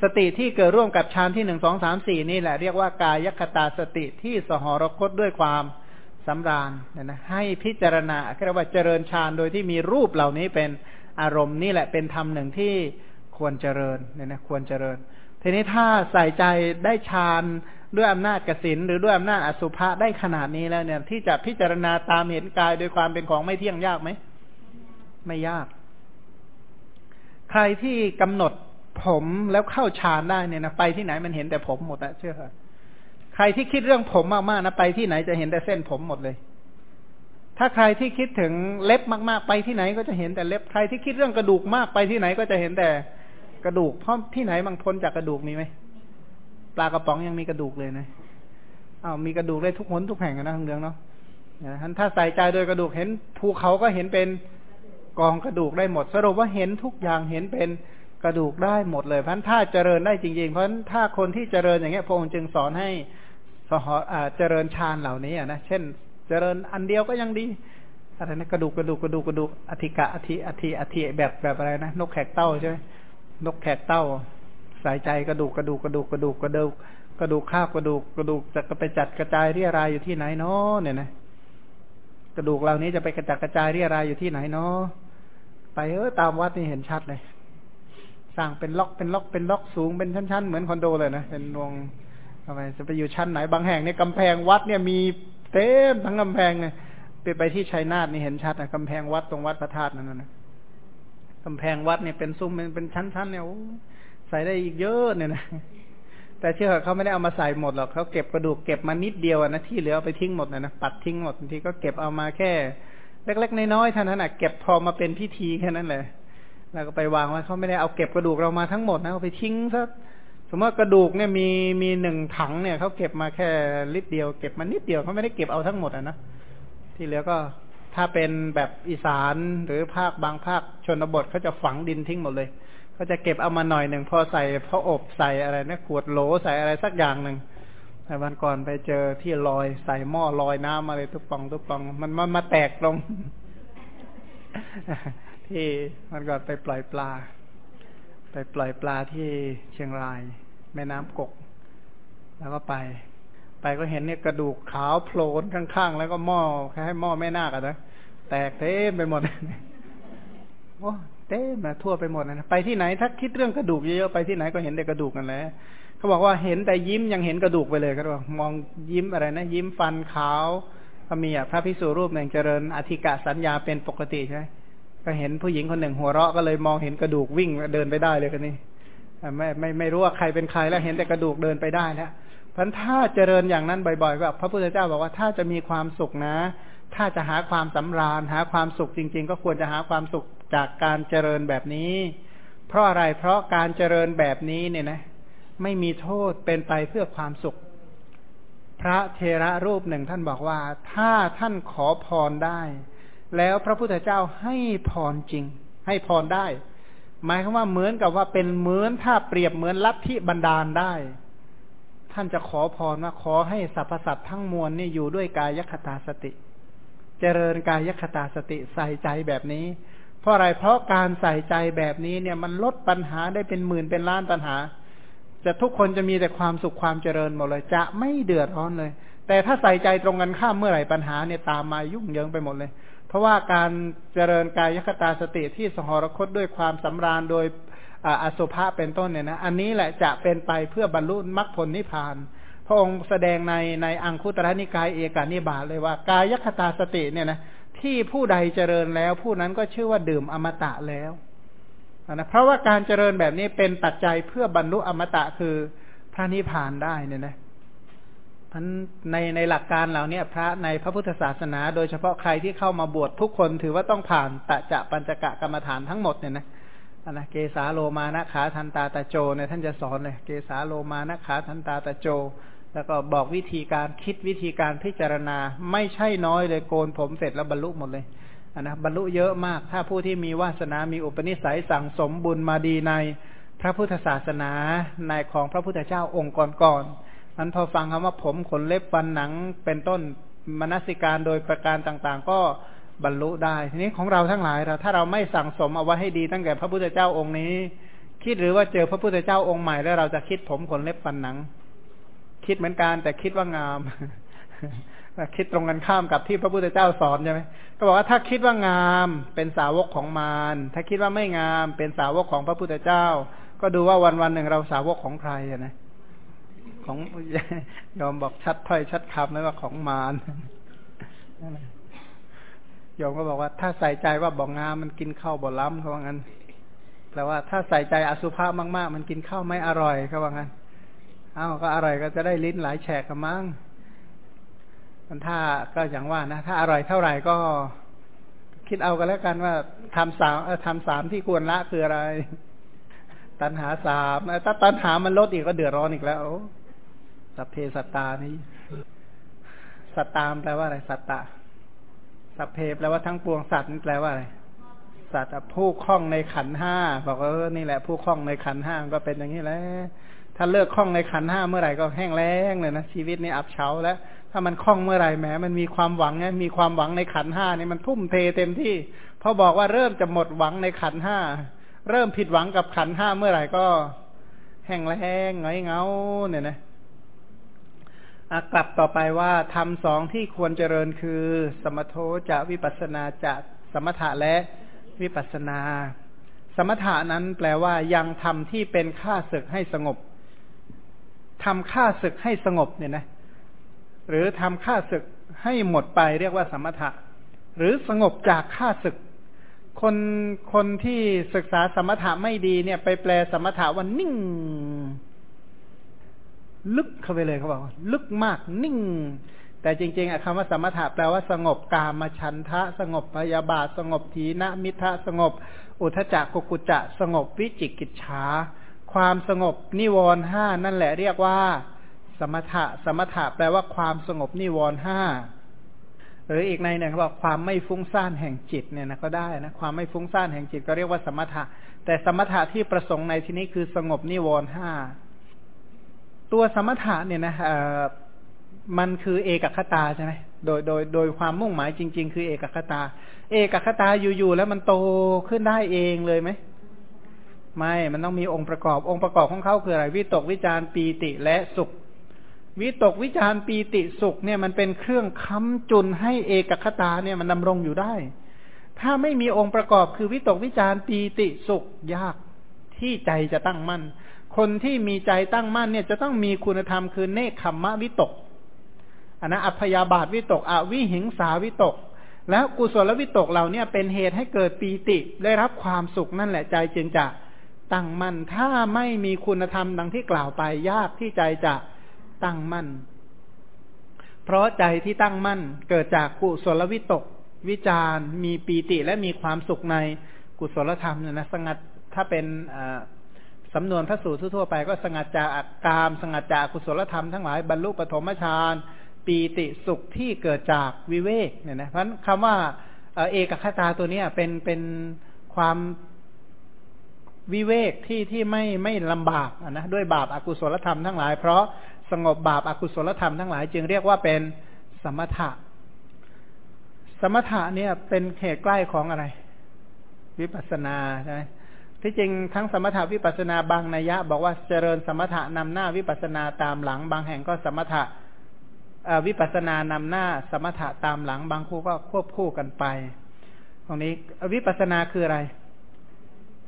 สติที่เกิดร่วมกับฌานที่หนึ่งสองสามสี่นี่แหละเรียกว่ากายคตาสติที่สหรคตด้วยความ สำราญเนี่ยนะให้พิจารณาเรียกว่าเจริญฌานโดยที่มีรูปเหล่านี้เป็นอารมณ์นี่แหละเป็นธรรมหนึ่งที่ควรเจริญเนี่ยนะควรเจริญ ทีนี้ถ้าใส่ใจได้ฌานด้วยอำนาจกสินหรือด้วยอำนาจอสุภะได้ขนาดนี้แล้วเนี่ย ที่จะพิจารณาตามเห็นกายโดยความเป็นของไม่เที่ยงยากไหมไม่ยาก ใครที่กำหนดผมแล้วเข้าฌานได้เนี่ยนะไปที่ไหนมันเห็นแต่ผมหมดอะเชื่อ ใครที่คิดเรื่องผมมากๆนะไปที่ไหนจะเห็นแต่เส้นผมหมดเลย ถ้าใครที่คิดถึงเล็บมากๆ ไปที่ไหนก็จะเห็นแต่เล็บใครที่คิดเรื่องกระดูกมากไปที่ไหนก็จะเห็นแต่กระดูกเพราะที่ไหนบางพ้นจากกระดูกมีไหมปลากระป๋องยังมีกระดูกเลยนะอ้าวมีกระดูกได้ทุกหนทุกแห่งนะทั้งเรื่องเนาะถ้าใส่ใจโดยกระดูกเห็นภูเขาก็เห็นเป็นกองกระดูกได้หมด สรุปว่าเห็นทุกอย่างเห็นเป็นกระดูกได้หมดเลยเพราะถ้าเจริญได้จริงๆ เพราะถ้าคนที่เจริญอย่างเงี้ยพระองค์จึงสอนให้ สหเจริญฌานเหล่านี้นะเช่น เจริญอันเดียวก็ยังดีอะไรนะกระดูกกระดูกกระดูกกระดูกอธิกะอธิอธิอธิแบบแบบอะไรนะนกแขกเต้าใช่ไหมนกแขกเต้า สายใจกระดูกกระดูกกระดูกกระดูกกระดูกกระดูกข้าวกระดูกกระดูกจะไปจัดกระจายเรียรายอยู่ที่ไหนเนาะเนี่ยนะกระดูกเหล่านี้จะไปกระจัดกระจายเรียรายอยู่ที่ไหนเนาะไปเออตามวัดนี่เห็นชัดเลยสร้างเป็นล็อกเป็นล็อกเป็นล็อกสูงเป็นชั้นๆเหมือนคอนโดเลยนะเป็นวง ทำไมจะไปอยู่ชั้นไหนบางแห่งเนี่ยกำแพงวัดเนี่ยมีเต็มทั้งกำแพงเลยไปไปที่ชัยนาทนี่เห็นชัดนะกำแพงวัดตรงวัดพระธาตุนั่นนะกำแพงวัดเนี่ยเป็นซุ้มเป็นเป็นชั้นๆเนี่ยใส่ได้อีกเยอะเนี่ยนะแต่เชื่อเขาไม่ได้เอามาใส่หมดหรอกเขาเก็บกระดูกเก็บมานิดเดียวนะที่เหลือไปทิ้งหมดนะนะปัดทิ้งหมดบางทีก็เก็บเอามาแค่เล็กๆน้อยๆเท่านั้นนะเก็บพอมาเป็นพิธีแค่นั้นเลยแล้วก็ไปวางไว้เขาไม่ได้เอาเก็บกระดูกเรามาทั้งหมดนะเอาไปทิ้งซะ สมมติกระดูกเนี่ยมีมีหนึ่งถังเนี่ยเขาเก็บมาแค่ลิตรเดียวเก็บมานิดเดียวเขาไม่ได้เก็บเอาทั้งหมดอะนะที่เหลือก็ถ้าเป็นแบบอีสานหรือภาคบางภาคชนบทเขาจะฝังดินทิ้งหมดเลยเขาจะเก็บเอามาหน่อยหนึ่งพอใส่พออบใส่อะไรนะขวดโหลใส่อะไรสักอย่างหนึ่งแต่วันก่อนไปเจอที่ลอยใส่หม้อลอยน้ำอะไรทุกปองทุกปองมันมันมาแตกลงที่ที่มันก่อนไปปล่อยปลา ไปปล่อยปลาที่เชียงราย แม่น้ำกก แล้วก็ไป ไปก็เห็นเนี่ยกระดูกขาวโผล่ข้างๆ แล้วก็หม้อคล้หม้อแม่นาคอะนะแตกเต็มไปหมดโอ้เต็มนะทั่วไปหมดนะไปที่ไหนถ้าคิดเรื่องกระดูกเยอะๆไปที่ไหนก็เห็นแต่กระดูกกันแล้วเขาบอกว่าเห็นแต่ยิ้มยังเห็นกระดูกไปเลยเขาบอกมองยิ้มอะไรนะ ยิ้มฟันขาวก็มีอะพระพิสุรูปหนึ่งเจริญอธิกะสัญญาเป็นปกติใช่ไหมก็เห็นผู้หญิงคนหนึ่งหัวเราะก็เลยมองเห็นกระดูกวิ่งเดินไปได้เลยคนนี้ ไม่ไม่ไม่รู้ว่าใครเป็นใครแล้วเห็นแต่กระดูกเดินไปได้แล้วพันถ้าเจริญอย่างนั้นบ่อยๆแบบพระพุทธเจ้าบอกว่าถ้าจะมีความสุขนะ ถ้าจะหาความสำราญ หาความสุขจริง ๆ ก็ควรจะหาความสุขจากการเจริญแบบนี้ เพราะอะไรเพราะการเจริญแบบนี้เนี่ยนะ ไม่มีโทษเป็นไปเพื่อความสุข พระเทระรูปหนึ่งท่านบอกว่า ถ้าท่านขอพรได้ แล้วพระพุทธเจ้าให้พรจริง ให้พรได้ หมายความว่าเหมือนกับว่าเป็นเหมือนถ้าเปรียบเหมือนลัทธิบันดาลได้ ท่านจะขอพรว่าขอให้สรรพสัตว์ทั้งมวลนี่อยู่ด้วยกายคตาสติ เจริญกายคตาสติใส่ใจแบบนี้ เพราะอะไรเพราะการใส่ใจแบบนี้เนี่ยมันลดปัญหาได้เป็นหมื่นเป็นล้านปัญหาจะทุกคนจะมีแต่ความสุขความเจริญหมดเลย จะไม่เดือดร้อนเลย แต่ถ้าใส่ใจตรงกันข้ามเมื่อไหร่ปัญหาเนี่ยตามมายุ่งเหยิงไปหมดเลย เพราะว่าการเจริญกายคตาสติที่สหรคตด้วยความสำราญโดยอสุภะเป็นต้นเนี่ยนะอันนี้แหละจะเป็นไปเพื่อบรรลุมรรคผลนิพพาน พระองค์แสดงในในอังคุตระนิกายเอกานิบาตเลยว่ากายคตาสติเนี่ยนะที่ผู้ใดเจริญแล้วผู้นั้นก็ชื่อว่าดื่มอมตะแล้วนะเพราะว่าการเจริญแบบนี้เป็นปัจจัยเพื่อบรรลุอมตะคือพระนิพพานได้เนี่ยนะ พันในในหลักการเหล่านี้พระในพระพุทธศาสนา โดยเฉพาะใครที่เข้ามาบวชทุกคนถือว่าต้องผ่านตะจะปัญจกะกรรมฐานทั้งหมดเนี่ยนะนะเกสาโลมานะขาทันตาตะโจเนี่ยท่านจะสอนเลยเกสาโลมานะขาทันตาตะโจ แล้วก็บอกวิธีการคิดวิธีการพิจารณาไม่ใช่น้อยเลยโกนผมเสร็จแล้วบรรลุหมดเลยนะบรรลุเยอะมาก ถ้าผู้ที่มีวาสนา มีอุปนิสัยสั่งสมบุญมาดีในพระพุทธศาสนาในของพระพุทธเจ้าองค์ก่อนๆ นั้นพอฟังคำว่าผมขนเล็บฟันหนังเป็นต้นมนสิการโดยประการต่างๆ ก็บรรลุได้ ทีนี้ของเราทั้งหลายเราถ้าเราไม่สั่งสมเอาไว้ให้ดีตั้งแต่พระพุทธเจ้าองค์นี้ คิดหรือว่าเจอพระพุทธเจ้าองค์ใหม่แล้วเราจะคิดผมขนเล็บฟันหนัง คิดเหมือนกันแต่คิดว่างามคิดตรงกันข้ามกับที่พระพุทธเจ้าสอนใช่ไหมก็บอกว่าถ้าคิดว่างามเป็นสาวกของมารถ้าคิดว่าไม่งามเป็นสาวกของพระพุทธเจ้า ก็ดูว่าวันวันหนึ่งเราสาวกของใครนะ ของยอมบอกชัดถ้อยชัดคำนะว่าของมารยอมก็บอกว่า ถ้าใส่ใจว่าบอกงามมันกินข้าวบ่ล้ำเขาว่างั้นแปลว่าถ้าใส่ใจอสุภะมาก ๆ มันกินข้าวไม่อร่อยเขาว่างั้นอ้าวก็อร่อยก็จะได้ลิ้นหลายแฉกกันมั้งมันถ้าก็อย่างว่านะ ถ้าอร่อยเท่าไหร่ก็คิดเอากันแล้วกันว่าทำสามทำสามที่ควรละคืออะไร ตัณหาสามถ้าตัณหามันลดอีกก็เดือดร้อนอีกแล้ว สัพเพสัตตานี้สัตตามแปลว่าอะไร สัตตะ สัพเพแปลว่าทั้งปวงสัตว์นี่แปลว่าอะไร สัตว์ผู้คล้องในขันห้าบอกว่านี่แหละ ผู้คล้องในขันห้าก็เป็นอย่างนี้แหละถ้าเลิกคล้องในขันห้าเมื่อไหร่ก็แห้งแล้งเลยนะชีวิตนี้อับเฉาแล้ว ถ้ามันคล่องเมื่อไหร่แหมมันมีความหวังไงมีความหวังในขันห้านี่มันทุ่มเทเต็มที่พอบอกว่าเริ่มจะหมดหวังในขันห้าเริ่มผิดหวังกับขันห้าเมื่อไหร่ก็ แห้งแล้งเงยเงาเนี่ยนะ กลับต่อไปว่าทำสองที่ควรเจริญคือ สมโทจะวิปัสนาจะสมถะและวิปัสนา สมถะนั้นแปลว่ายังทำที่เป็นค่าศึกให้สงบทำค่าศึกให้สงบเนี่ยนะ หรือทำค่าศึกให้หมดไปเรียกว่าสมถะ หรือสงบจากค่าศึก คนคนที่ศึกษาสมถะไม่ดีเนี่ย ไปแปลสมถะว่านิ่ง ลึกเข้าไปเลยเขาบอกลึกมากนิ่ง แต่จริงๆคำว่าสมถะแปลว่าสงบกามฉันทะ สงบพยาบาท สงบทีนะมิทะสงบ อุทจักกุกุจะ สงบวิจิกิจฉาความสงบนิวรห้านั่นแหละเรียกว่า สมถะ สมถะแปลว่าความสงบนิวรห้าหรืออีกในหนึ่งเขาบอกความไม่ฟุ้งซ่านแห่งจิตเนี่ยนะก็ได้นะความไม่ฟุ้งซ่านแห่งจิตก็เรียกว่าสมถะ แต่สมถะที่ประสงค์ในที่นี้คือสงบนิวรณ์ห้า ตัวสมถะเนี่ยนะมันคือเอกคตาใช่ไหมโดยโดยโดยความมุ่งหมายจริง ๆ คือเอกคตา เอกคตาอยู่ๆแล้วมันโตขึ้นได้เองเลยไหมไม่ มันต้องมีองค์ประกอบ องค์ประกอบของเขาคืออะไร วิตกวิจารปีติและสุข วิตกวิจารปีติสุขเนี่ยมันเป็นเครื่องค้ำจุนให้เอกคตาเนี่ยมันดำรงอยู่ได้ ถ้าไม่มีองค์ประกอบคือวิตกวิจารปีติสุขยากที่ใจจะตั้งมั่น คนที่มีใจตั้งมั่นเนี่ยจะต้องมีคุณธรรมคือเนคขมมะวิตกอันนะอัพยาบาทวิตกอวิหิงสาวิตก แล้วกุศลวิตกเหล่านี้เป็นเหตุให้เกิดปีติได้รับความสุขนั่นแหละใจจึงจะตั้งมั่นถ้าไม่มีคุณธรรมดังที่กล่าวไปยากที่ใจจะตั้งมั่น เพราะใจที่ตั้งมั่นเกิดจากกุศลวิตก วิจารมีปีติและมีความสุขในกุศลธรรมเนี่ยนะสงัดถ้าเป็น สำนวนพระสูตรทั่วไปก็สงัดจากกาม สงัดจากกุศลธรรมทั้งหลายบรรลุปฐมฌานปีติสุขที่เกิดจากวิเวกเนี่ยนะเพราะคำว่าเอกคตาตัวนี้เป็นเป็นความวิเวกที่ที่ไม่ไม่ลำบากนะด้วยบาปอากุศลธรรมทั้งหลาย เพราะสงบบาปอากุศลธรรมทั้งหลาย จึงเรียกว่าเป็นสมถะ สมถะเนี่ยเป็นเหตุใกล้ของอะไร วิปัสนาใช่ไหม ที่จริงทั้งสมถะวิปัสนาบางนัยยะ บอกว่าเจริญสมถะนำหน้าวิปัสนาตามหลัง บางแห่งก็สมถะวิปัสนานำหน้าสมถะตามหลัง บางคู่ก็ควบคู่กันไป ตรงนี้วิปัสนาคืออะไร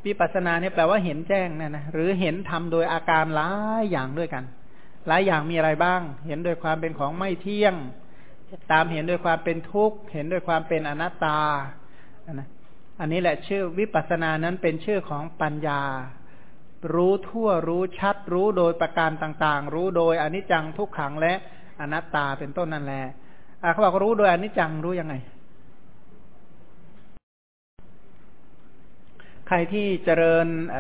วิปัสนาเนี่ยแปลว่าเห็นแจ้งนะนะหรือเห็นทำโดยอาการหลายอย่างด้วยกัน หลายอย่างมีอะไรบ้าง เห็นโดยความเป็นของไม่เที่ยง ตามเห็นโดยความเป็นทุกข์ เห็นโดยความเป็นอนัตตานะ อันนี้แหละชื่อวิปัสสนานั้นเป็นชื่อของปัญญา รู้ทั่วรู้ชัด รู้โดยประการต่างๆ รู้โดยอนิจจังทุกขังและอนัตตาเป็นต้นนั่นแหละเขาบอกรู้โดยอนิจจังรู้ยังไง ใครที่เจริญอ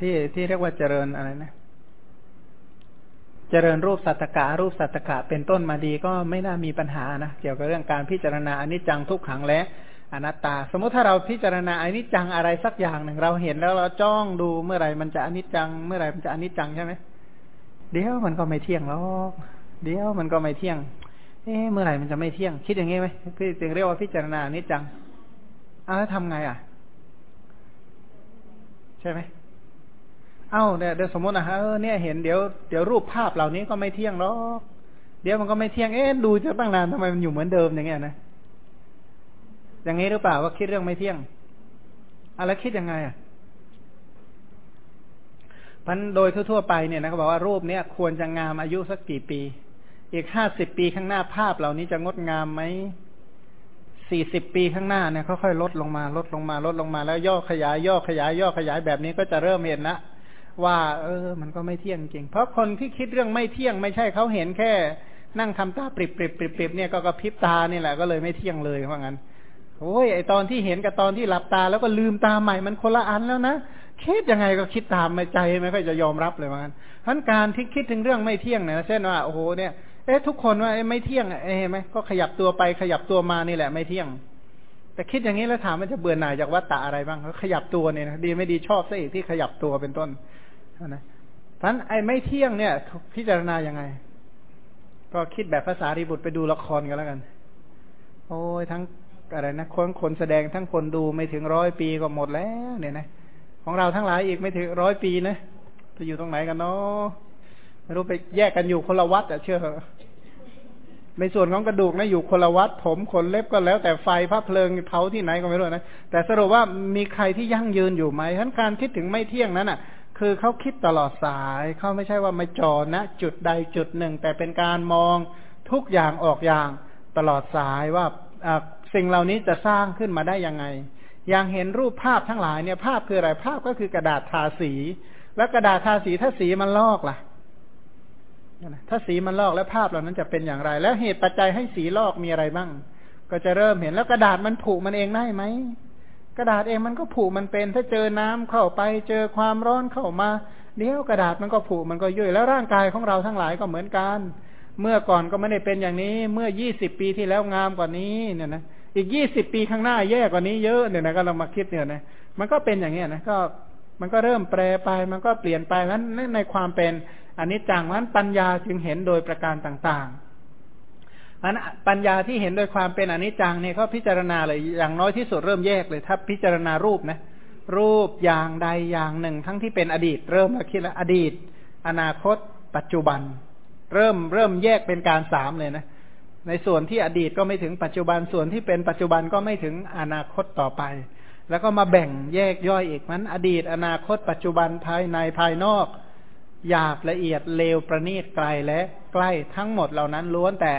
ที่ที่เรียกว่าเจริญอะไรนะเจริญรูปสัตตกะรูปสัตตกะเป็นต้นมาดีก็ไม่น่ามีปัญหานะเกี่ยวกับเรื่องการพิจารณาอนิจจังทุกขังและ อนัตตา สมมติถ้าเราพิจารณาอนิจจังอะไรสักอย่างหนึ่งเราเห็นแล้วเราจ้องดูเมื่อไหร่มันจะอนิจจัง เมื่อไหร่มันจะอนิจจังใช่ไหมเดี๋ยวมันก็ไม่เที่ยงหรอกเดี๋ยวมันก็ไม่เที่ยง เอ๊ะเมื่อไหร่มันจะไม่เที่ยง คิดอย่างงี้ไหมพี่จึงเรียกว่าพิจารณาอนิจจังเอาแล้วทำไงอะ ใช่ไหมเอ้าเนี่ยเดี๋ยวสมมตินะฮะเนี่ยเห็นเดี๋ยวเดี๋ยวรูปภาพเหล่านี้ก็ไม่เที่ยงหรอกเดี๋ยวมันก็ไม่เที่ยงเอ๊ะดูจะตั้งนานทำไมมันอยู่เหมือนเดิมอย่างเงี้ยนะ อย่างนี้หรือเปล่าว่าคิดเรื่องไม่เที่ยงอะไรคิดยังไงอะพันโดยทั่วๆไปเนี่ยนะเขาบอกว่ารูปเนี้ยควรจะงามอายุสักกี่ปี อีกห้าสิบปีข้างหน้าภาพเหล่านี้จะงดงามไหมสี่สิบปีข้างหน้าเนี่ยค่อยๆลดลงมาลดลงมาลดลงมาแล้วย่อขยายย่อขยายย่อขยายแบบนี้ก็จะเริ่มเห็นนะว่า เออ มันก็ไม่เที่ยงจริง เพราะคนที่คิดเรื่องไม่เที่ยงไม่ใช่เขาเห็นแค่ นั่งทำตาปริบปริบปริบปริบเนี่ยก็กระพริบตานี่แหละก็เลยไม่เที่ยงเลยเพราะงั้น โอ้ยไอตอนที่เห็นกับตอนที่หลับตา แล้วก็ลืมตาใหม่มันคนละอันแล้วนะคิดยังไงก็คิดตามไม่ใจไม่ค่อยจะยอมรับเลยว่างั้นทั้นการที่คิดถึงเรื่องไม่เที่ยงเนี่ยเช่นว่าโอ้โหเนี่ยเอ๊ะทุกคนว่าไม่เที่ยงเอ๊ะไหมก็ขยับตัวไปขยับตัวมานี่แหละไม่เที่ยง แต่คิดอย่างนี้แล้วถามมันจะเบื่อหน่ายจากวัตตะอะไรบ้างเขาขยับตัวเนี่ยนะดีไม่ดีชอบซะอีกที่ขยับตัวเป็นต้นนะท่านไอ้ไม่เที่ยงเนี่ยพิจารณายังไง ก็คิดแบบภาษารีบุตรไปดูละครกันแล้วกัน โอ้ยทั้ง อะไรนะคนคนแสดงทั้งคนดูไม่ถึงร้อยปีก็หมดแล้วเนี่ยนะของเราทั้งหลายอีกไม่ถึงร้อยปีนะจะอยู่ตรงไหนกันเนาะไม่รู้ไปแยกกันอยู่คนละวัดอะเชื่อในส่วนของกระดูกนะอยู่คนละวัดผมขนเล็บก็แล้ว แต่ไฟพระเพลิงเผาที่ไหนก็ไม่รู้นะแต่สรุปว่ามีใครที่ยั่งยืนอยู่ไหมท่านการคิดถึงไม่เที่ยงนั้นอะ คือเขาคิดตลอดสายเขาไม่ใช่ว่าม่จอนะ จุดใดจุดหนึ่ง แต่เป็นการมองทุกอย่างออกอย่างตลอดสายว่า สิ่งเหล่านี้จะสร้างขึ้นมาได้ยังไง อย่างเห็นรูปภาพทั้งหลายเนี่ยภาพคืออะไรภาพก็คือกระดาษทาสี แล้วกระดาษทาสีถ้าสีมันลอกล่ะถ้าสีมันลอกแล้วภาพเหล่านั้นจะเป็นอย่างไร แล้วเหตุปัจจัยให้สีลอกมีอะไรบ้าง ก็จะเริ่มเห็นแล้วกระดาษมันผุมันเองได้ไหมกระดาษเองมันก็ผุมันเป็น ถ้าเจอน้ำเข้าไปเจอความร้อนเข้ามาเดี๋ยวกระดาษมันก็ผุมันก็ยุ่ยแล้วร่างกายของเราทั้งหลายก็เหมือนกัน เมื่อก่อนก็ไม่ได้เป็นอย่างนี้ เมื่อยี่สิบปีที่แล้วงามกว่านี้เนี่ยนะ อีกยี่สิบปีข้างหน้าแย่กว่านี้เยอะเนี่ยนะก็เรามาคิดเนี่ยนะมันก็เป็นอย่างเงี้ยนะก็มันก็เริ่มแปรไป มันก็เปลี่ยนไปนั้นในความเป็นอันนี้จังนั้นปัญญาจึงเห็นโดยประการต่างอันปัญญาที่เห็นโดยความเป็นอนิจจังเนี่ยก็พิจารณาเลยอย่างน้อยที่สุดเริ่มแยกเลย ถ้าพิจารณารูปนะรูปอย่างใดอย่างหนึ่ง ทั้งที่เป็นอดีต เริ่มมาคิดแล้วอดีต อนาคต ปัจจุบัน เริ่มเริ่มแยกเป็นการสามเลยนะ ในส่วนที่อดีตก็ไม่ถึงปัจจุบันส่วนที่เป็นปัจจุบันก็ไม่ถึงอนาคตต่อไป แล้วก็มาแบ่งแยกย่อยอีกมันอดีต อนาคต ปัจจุบันภายในภายนอกหยาบละเอียดเลวประณีตไกลและใกล้ทั้งหมดเหล่านั้นล้วนแต่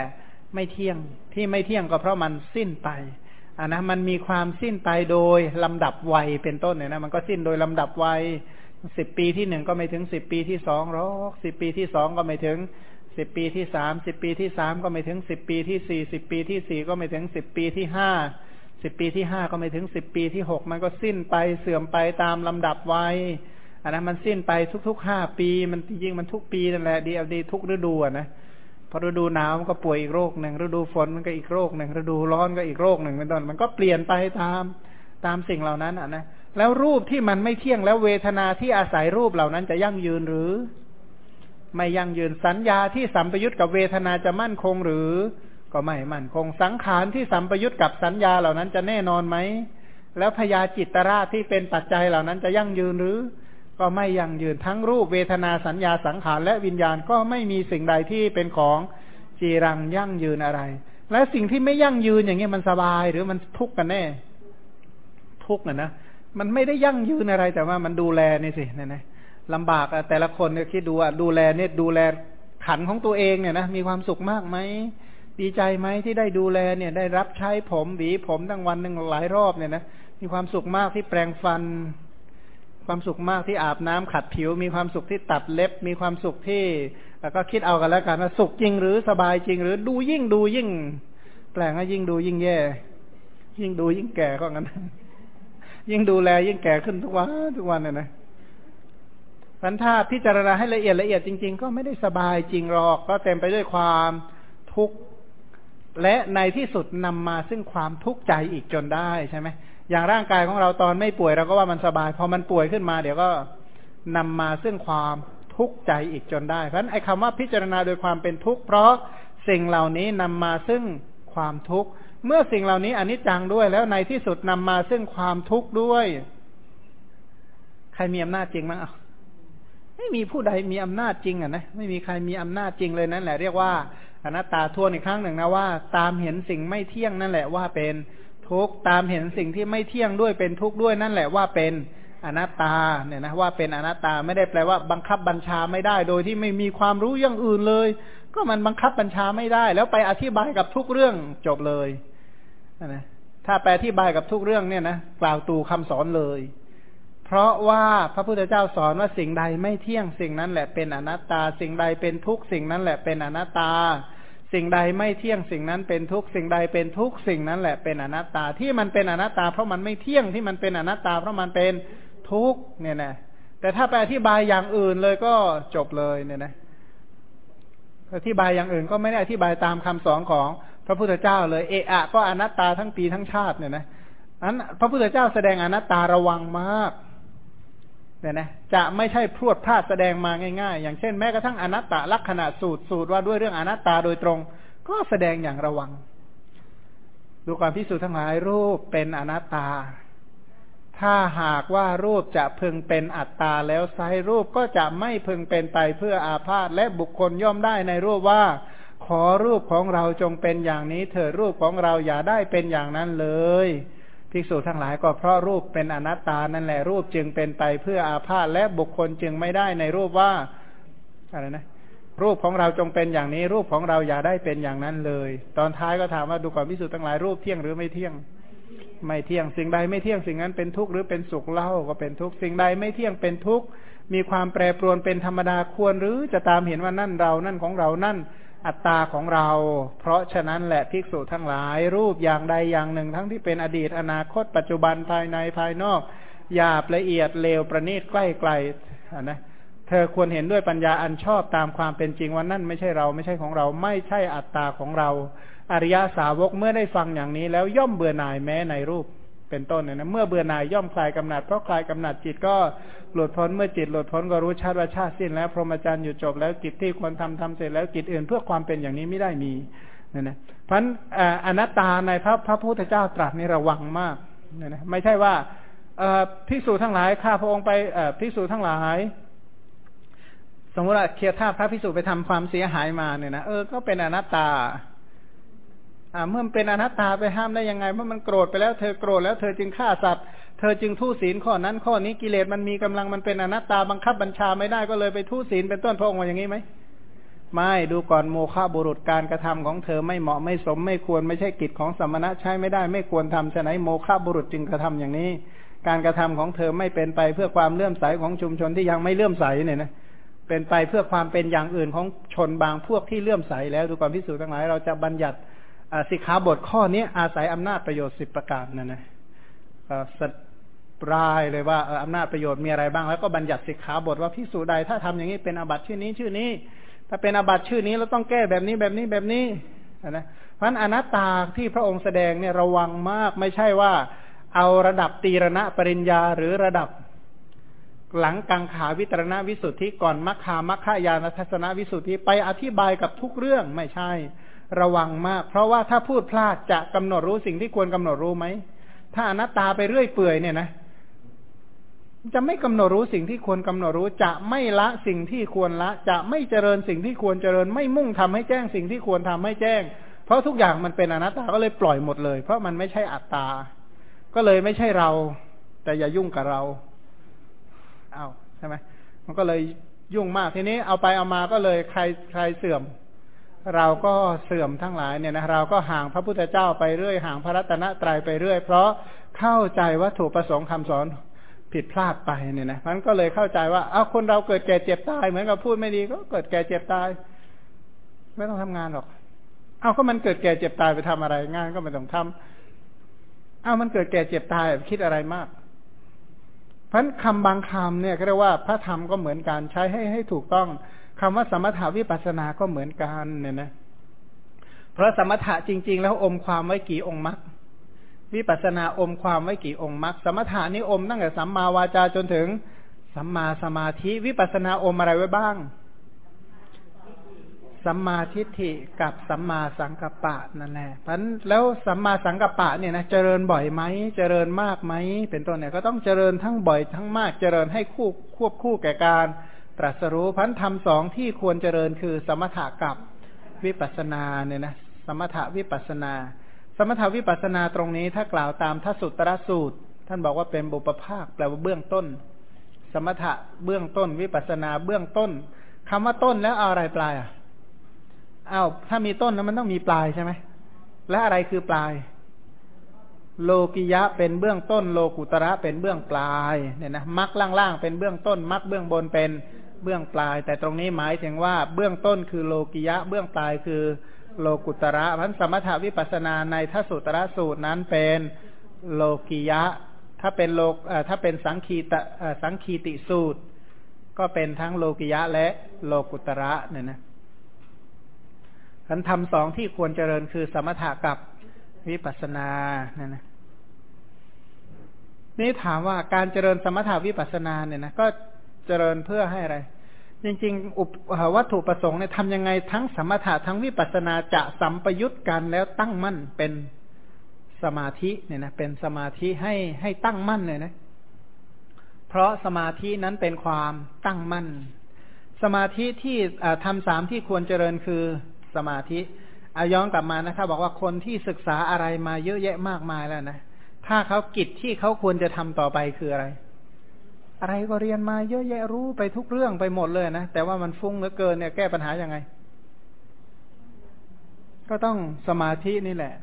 ไม่เที่ยงที่ไม่เที่ยงก็เพราะมันสิ้นไปอ่านะมันมีความสิ้นไปโดยลำดับวัยเป็นต้นเนี่ยนะมันก็สิ้นโดยลำดับวัยสิบปีที่หนึ่งก็ไม่ถึงสิบปีที่สองหรอกสิบปีที่สองก็ไม่ถึง สิบปีที่สามสิบปีที่สามก็ไม่ถึงสิบปีที่สี่สิบปีที่สี่ก็ไม่ถึงสิบปีที่ห้าสิบปีที่ห้าก็ไม่ถึงสิบปีที่หกมันก็สิ้นไปเสื่อมไปตามลำดับวัยอันนั้นมันสิ้นไปทุกๆห้าปี มันจริงมันทุกปีนั่นแหละดีเอาดีทุกฤดูนะพอฤดูหนาวมันก็ป่วยอีกโรคหนึ่งฤดูฝนมันก็อีกโรคหนึ่งฤดูร้อนก็อีกโรคหนึ่งเป็นต้นมันก็เปลี่ยนไปตามตามสิ่งเหล่านั้นอะนะแล้วรูปที่มันไม่เที่ยงแล้วเวทนาที่อาศัยรูปเหล่านั้นจะยั่งยืนหรือ ไม่ยั่งยืนสัญญาที่สัมปยุตกับเวทนาจะมั่นคงหรือ ก็ไม่มั่นคงสังขารที่สัมปยุตกับสัญญาเหล่านั้นจะแน่นอนไหมแล้วพยาจิตตราที่เป็นปัจจัยเหล่านั้นจะยั่งยืนหรือ ก็ไม่ยั่งยืนทั้งรูปเวทนาสัญญาสังขารและวิญญาณก็ไม่มีสิ่งใดที่เป็นของจีรังยั่งยืนอะไร และสิ่งที่ไม่ยั่งยืนอย่างเงี้ยมันสบายหรือมันทุกข์กันแน่ ทุกข์นะนะมันไม่ได้ยั่งยืนอะไรแต่ว่ามันดูแลนี่สิเนี่ยนะ ลำบากแต่ละคนเนี่ยคิดดูอะดูแลเนี่ยดูแลขันของตัวเองเนี่ยนะมีความสุขมากไหมดีใจไหมที่ได้ดูแลเนี่ย ได้รับใช้ผมหวีผมทั้งวันหนึ่งหลายรอบเนี่ยนะมีความสุขมากที่แปรงฟัน ความสุขมากที่อาบน้ำขัดผิว มีความสุขที่ตัดเล็บ มีความสุขที่แล้วก็คิดเอากันแล้วกันว่าสุขจริงหรือสบายจริง หรือดูยิ่งดูยิ่ง แปลงว่ายิ่งดูยิ่งแย่ ยิ่งดูยิ่งแก่ก็งั้นยิ่งดูแลยิ่งแก่ขึ้นทุกวันทุกวันเนี่ยนะ พันธาพิจารณาให้ละเอียดละเอียดจริง ๆ ก็ไม่ได้สบายจริงหรอก ก็เต็มไปด้วยความทุกข์และในที่สุดนำมาซึ่งความทุกข์ใจอีกจนได้ใช่ไหมอย่างร่างกายของเราตอนไม่ป่วยเราก็ว่ามันสบาย พอมันป่วยขึ้นมา เดี๋ยวก็นำมาซึ่งความทุกข์ใจอีกจนได้ เพราะฉะนั้นไอ้คำว่าพิจารณาโดยความเป็นทุกข์เพราะสิ่งเหล่านี้นำมาซึ่งความทุกข์เมื่อสิ่งเหล่านี้อนิจจังด้วยแล้วในที่สุดนำมาซึ่งความทุกข์ด้วย ใครมีอำนาจจริงมั้งอะ ไม่มีผู้ใดมีอำนาจจริงอะนะไม่มีใครมีอำนาจจริงเลยนั่นแหละเรียกว่าอนัตตาทวนอีกครั้งหนึ่งนะว่า ตามเห็นสิ่งไม่เที่ยงนั่นแหละว่าเป็นทุกตามเห็นสิ่งที่ไม่เที่ยงด้วยเป็นทุกข์ด้วยนั่นแหละว่าเป็นอนัตตาเนี่ยนะว่าเป็นอนัตตาไม่ได้แปลว่าบังคับบัญชาไม่ได้ โดยที่ไม่มีความรู้อย่างอื่นเลย ก็มันบังคับบัญชาไม่ได้ แล้วไปอธิบายกับทุกเรื่องจบเลยนะถ้าไปอธิบายกับทุกเรื่องเนี่ยนะกล่าวตูคำสอนเลย เพราะว่าพระพุทธเจ้าสอนว่าสิ่งใดไม่เที่ยงสิ่งนั้นแหละเป็นอนัตตา สิ่งใดเป็นทุกสิ่งนั้นแหละเป็นอนัตตา สิ่งใดไม่เที่ยงสิ่งนั้นเป็นทุกสิ่งใดเป็นทุกสิ่งนั้นแหละเป็นอนัตตาที่มันเป็นอนัตตา เพราะมันไม่เที่ยงที่มันเป็นอนัตตา เพราะมันเป็นทุกเนี่ยนะแต่ถ้าไปอธิบายอย่างอื่นเลยก็จบเลยเนี่ยนะอธิบายอย่างอื่นก็ไม่ได้อธิบายตามคำสอนของพระพุทธเจ้าเลยเอะอะก็อนัตตาทั้งปีทั้งชาติเนี่ยนะนั้นพระพุทธเจ้าแสดงอนัตตาระวังมาก เนี่ยนะจะไม่ใช่พรวดพลาดแสดงมาง่าย ๆ อย่างเช่นแม้กระทั่งอนัตตลักษณะสูตรสูตรว่าด้วยเรื่องอนัตตาโดยตรง ก็แสดงอย่างระวัง ดูความพิสูจน์ทั้งหลายรูปเป็นอนัตตา ถ้าหากว่ารูปจะพึงเป็นอัตตาแล้วไซรูปก็จะไม่พึงเป็นไปเพื่ออาพาธและบุคคลย่อมได้ในรูปว่า ขอรูปของเราจงเป็นอย่างนี้ เถิดรูปของเราอย่าได้เป็นอย่างนั้นเลย ภิกษุทั้งหลายก็เพราะรูปเป็นอนัตตานั่นแหละรูปจึงเป็นไปเพื่ออาพาธและบุคคลจึงไม่ได้ในรูปว่าอะไรนะรูปของเราจงเป็นอย่างนี้ รูปของเราอย่าได้เป็นอย่างนั้นเลย ตอนท้ายก็ถามว่าดูก่อนพิสูจน์ทั้งหลายรูปเที่ยงหรือไม่เที่ยง ไม่เที่ยงสิ่งใดไม่เที่ยงสิ่งนั้นเป็นทุกข์หรือเป็นสุขเล่าก็เป็นทุกข์สิ่งใดไม่เที่ยงเป็นทุกข์มีความแปรปรวนเป็นธรรมดาควรหรือจะตามเห็นว่านั่นเรานั่นของเรานั่น อัตตาของเรา เพราะฉะนั้นแหละภิกษุทั้งหลาย รูปอย่างใดอย่างหนึ่ง ทั้งที่เป็นอดีตอนาคต ปัจจุบันภายในภายนอกหยาบละเอียดเลวประณีตใกล้ไกลนะเธอควรเห็นด้วยปัญญาอันชอบตามความเป็นจริงว่านั่นไม่ใช่เราไม่ใช่ของเรา ไม่ใช่อัตตาของเรา อริยาสาวกเมื่อได้ฟังอย่างนี้แล้วย่อมเบื่อหน่ายแม้ในรูป เป็นต้นเนี่ยนะเมื่อเบื่อหน่ายย่อมคลายกำหนัดเพราะคลายกำหนัดจิตก็หลุดพ้นเมื่อจิตหลุดพ้นก็รู้ชาติว่าชาติสิ้นแล้วพรหมจรรย์อยู่จบแล้วกิจที่ควรทำทำเสร็จแล้วกิจอื่นเพื่อความเป็นอย่างนี้ไม่ได้มีเนี่ยนะเพราะอนัตตาในพระพระพุทธเจ้าตรัสนี่ระวังมากเนี่ยนะไม่ใช่ว่าพิสูจทั้งหลายข้าพระองค์ไปพิสูจทั้งหลายสมมติว่าเคียท่าพระพิสูจไปทำความเสียหายมาเนี่ยนะเออก็เป็นอนัตตา อ่าเมื่อเป็นอนัตตาไปห้ามได้ยังไงเมื่อมันโกรธไปแล้วเธอโกรธแล้วเธอจึงฆ่าสัตว์เธอจึงทุศีลข้อนั้นข้อนี้กิเลสมันมีกำลังมันเป็นอนัตตาบังคับบัญชาไม่ได้ก็เลยไปทุศีลเป็นต้นพระองค์ว่าอย่างนี้ไหมไม่ดูก่อนโมฆะบุรุษการกระทำของเธอไม่เหมาะไม่สมไม่ควรไม่ใช่กิจของสมณะใช้ไม่ได้ไม่ควรทำฉะนั้นโมฆะบุรุษจึงกระทำอย่างนี้ การกระทำของเธอไม่เป็นไปเพื่อความเลื่อมใสของชุมชนที่ยังไม่เลื่อมใสเนี่ยนะเป็นไปเพื่อความเป็นอย่างอื่นของชนบางพวกที่เลื่อมใสแล้วดูก่อนพิสูจน์ทั้งหลายเราจะบัญญัติ สิกขาบทข้อนี้อาศัยอำนาจประโยชน์สิบประการนั่นนะสัรายเลยว่าอำนาจประโยชน์มีอะไรบ้าง แล้วก็บัญญัติสิกขาบทว่าพิสูจใดถ้าทำอย่างนี้เป็นอาบัติชื่อนี้ชื่อนี้ ถ้าเป็นอาบัติชื่อนี้เราต้องแก้แบบนี้แบบนี้แบบนี้นะเพราะอนัตตาที่พระองค์แสดงเนี่ยระวังมากไม่ใช่ว่า เอาระดับตีรณะปริญญาหรือระดับหลังกังขาวิตรณวิสุทธิก่อนมัคคามัคคายานทัศนวิสุทธิไปอธิบายกับทุกเรื่องไม่ใช่ ระวังมาก เพราะว่าถ้าพูดพลาดจะกำหนดรู้สิ่งที่ควรกำหนดรู้ไหม ถ้าอนัตตาไปเรื่อยเปื่อยเนี่ยนะจะไม่กำหนดรู้สิ่งที่ควรกำหนดรู้ จะไม่ละสิ่งที่ควรละ จะไม่เจริญสิ่งที่ควรเจริญ ไม่มุ่งทำให้แจ้งสิ่งที่ควรทำให้แจ้ง เพราะทุกอย่างมันเป็นอนัตตาก็เลยปล่อยหมดเลย เพราะมันไม่ใช่อัตตา ก็เลยไม่ใช่เรา แต่อย่ายุ่งกับเราเอาใช่ไหมมันก็เลยยุ่งมากทีนี้เอาไปเอามาก็เลยใครใครเสื่อม เราก็เสื่อมทั้งหลายเนี่ยนะเราก็ห่างพระพุทธเจ้าไปเรื่อยห่างพระรัตนตรัยไปเรื่อย เพราะเข้าใจวัตถุประสงค์คำสอนผิดพลาดไปเนี่ยนะมันก็เลยเข้าใจว่าเอาคนเราเกิดแก่เจ็บตายเหมือนกับพูดไม่ดีก็เกิดแก่เจ็บตาย ไม่ต้องทำงานหรอก เอาก็มันเกิดแก่เจ็บตายไปทำอะไร งานก็ไม่ต้องทำเอามันเกิดแก่เจ็บตายคิดอะไรมากเพราะคำบางคำเนี่ยก็เรียกว่าพระธรรมก็เหมือนกันใช้ให้ให้ถูกต้อง คำว่าสมถาวิปัสสนาก็เหมือนกันเนี่ยนะ เพราะสมถะจริง ๆ แล้วอมความไว้กี่องค์มรรควิปัสนาอมความไว้กี่องค์มรรคสมถานี่อมตั้งแต่สัมมาวาจาจนถึงสัมมาสมาธิ วิปัสนาอมอะไรไว้บ้าง สัมมาทิฏฐิกับสัมมาสังกัปปะนั่นแหละพันแล้วสัมมาสังกัปปะเนี่ยนะเจริญบ่อยไหมเจริญมากไหมเป็นต้นเนี่ยก็ต้องเจริญทั้งบ่อยทั้งมากเจริญให้คู่ควบคู่แก่การ ตรัสรู้พันธรรมสองที่ควรเจริญคือ สมถะกับวิปัสนาเนี่ยนะสมถะวิปัสนา สมถาวิปัสนาตรงนี้ถ้ากล่าวตามทัสุตรสูตร ท่านบอกว่าเป็นบุปภาคแปลว่าเบื้องต้น สมถะเบื้องต้น วิปัสนาเบื้องต้นคำว่าต้นแล้วอาอะไรปลายอะอ้าวถ้ามีต้นแล้วมันต้องมีปลายใช่ไหมและอะไรคือปลาย โลกิยะเป็นเบื้องต้น โลกุตระเป็นเบื้องปลายเนี่ยนะมักล่างๆเป็นเบื้องต้นมักเบื้องบนเป็น เบื้องปลาย แต่ตรงนี้หมายถึงว่าเบื้องต้นคือโลกิยะ เบื้องปลายคือโลกุตระพันสมถาวิปัสนาในทัสุตระสูตรนั้นเป็นโลกิยะ ถ้าเป็นโลกถ้าเป็นสังคีตสังคีติสูตร ก็เป็นทั้งโลกิยะและโลกุตระเนี่ยนะคันทำสองที่ควรเจริญคือสมถะกับวิปัสนาเนี่ยนะนี่ถามว่าการเจริญสมถาวิปัสนาเนี่ยนะก็ เจริญเพื่อให้อะไร จริงๆ อุปวัตถุประสงค์เนี่ยทำยังไงทั้งสมถะทั้งวิปัสนาจะสัมปยุตกันแล้วตั้งมั่นเป็นสมาธิเนี่ยนะเป็นสมาธิให้ให้ตั้งมั่นเลยนะ เพราะสมาธินั้นเป็นความตั้งมั่น สมาธิที่ทำสามที่ควรเจริญคือสมาธิอาย้อนกลับมานะครับ บอกว่าคนที่ศึกษาอะไรมาเยอะแยะมากมายแล้วนะถ้าเขากิจที่เขาควรจะทำต่อไปคืออะไร อะไรก็เรียนมาเยอะแยะรู้ไปทุกเรื่องไปหมดเลยนะ แต่ว่ามันฟุ้งเหลือเกินเนี่ยแก้ปัญหายังไง ก็ต้องสมาธินี่แหละ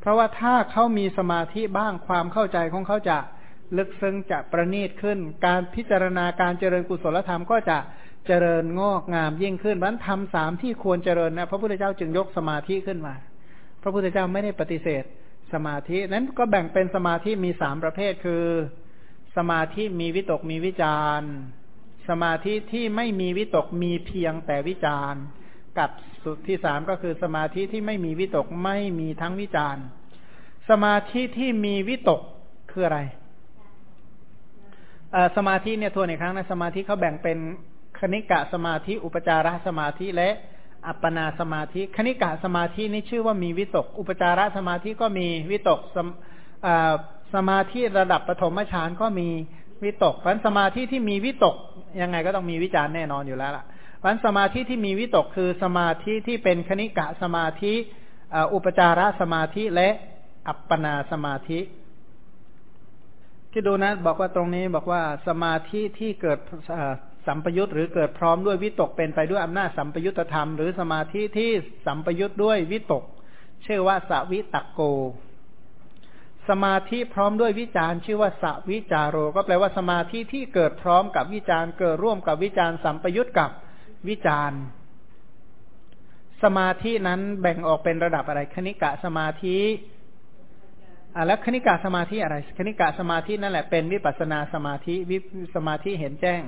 เพราะว่าถ้าเขามีสมาธิบ้างความเข้าใจของเขาจะลึกซึ้งจะประณีตขึ้น การพิจารณาการเจริญกุศลธรรมก็จะเจริญงอกงามยิ่งขึ้นวันทำสามที่ควรเจริญนะพระพุทธเจ้าจึงยกสมาธิขึ้นมา พระพุทธเจ้าไม่ได้ปฏิเสธสมาธินั้นก็แบ่งเป็นสมาธิมีสามประเภทคือ สมาธิมีวิตกมีวิจารสมาธิที่ไม่มีวิตกมีเพียงแต่วิจารกับสุดที่สามก็คือสมาธิที่ไม่มีวิตกไม่มีทั้งวิจารสมาธิที่มีวิตกคืออะไรสมาธิเนี่ยทวนอีกครั้งนะสมาธิเขาแบ่งเป็นคณิกะสมาธิ อุปจารสมาธิและอัปปนาสมาธิคณิกะสมาธินี่ชื่อว่ามีวิตก อุปจารสมาธิก็มีวิตก สมาธิระดับปฐมฌานก็มีวิตกเพราะสมาธิที่มีวิตกยังไงก็ต้องมีวิจารณ์แน่นอนอยู่แล้วล่ะเพราะสมาธิที่มีวิตกคือสมาธิที่เป็นคณิกะสมาธิอุปจารสมาธิและอัปปนาสมาธิที่ดูนะบอกว่าตรงนี้บอกว่าสมาธิที่เกิดสัมปยุตหรือเกิดพร้อมด้วยวิตกเป็นไปด้วยอำนาจสัมปยุตธรรม หรือสมาธิที่สัมปยุตด้วยวิตกชื่อว่าสวิตโก สมาธิพร้อมด้วยวิจารชื่อว่าสวิจารโร ก็แปลว่าสมาธิที่เกิดพร้อมกับวิจารเกิดร่วมกับวิจารสัมปยุตกับวิจารสมาธินั้นแบ่งออกเป็นระดับอะไร คณิกะสมาธิอ่าแล้วคณิกะสมาธิอะไร คณิกะสมาธินั่นแหละเป็นวิปัสนาสมาธิวิสมาธิเห็นแจ้ง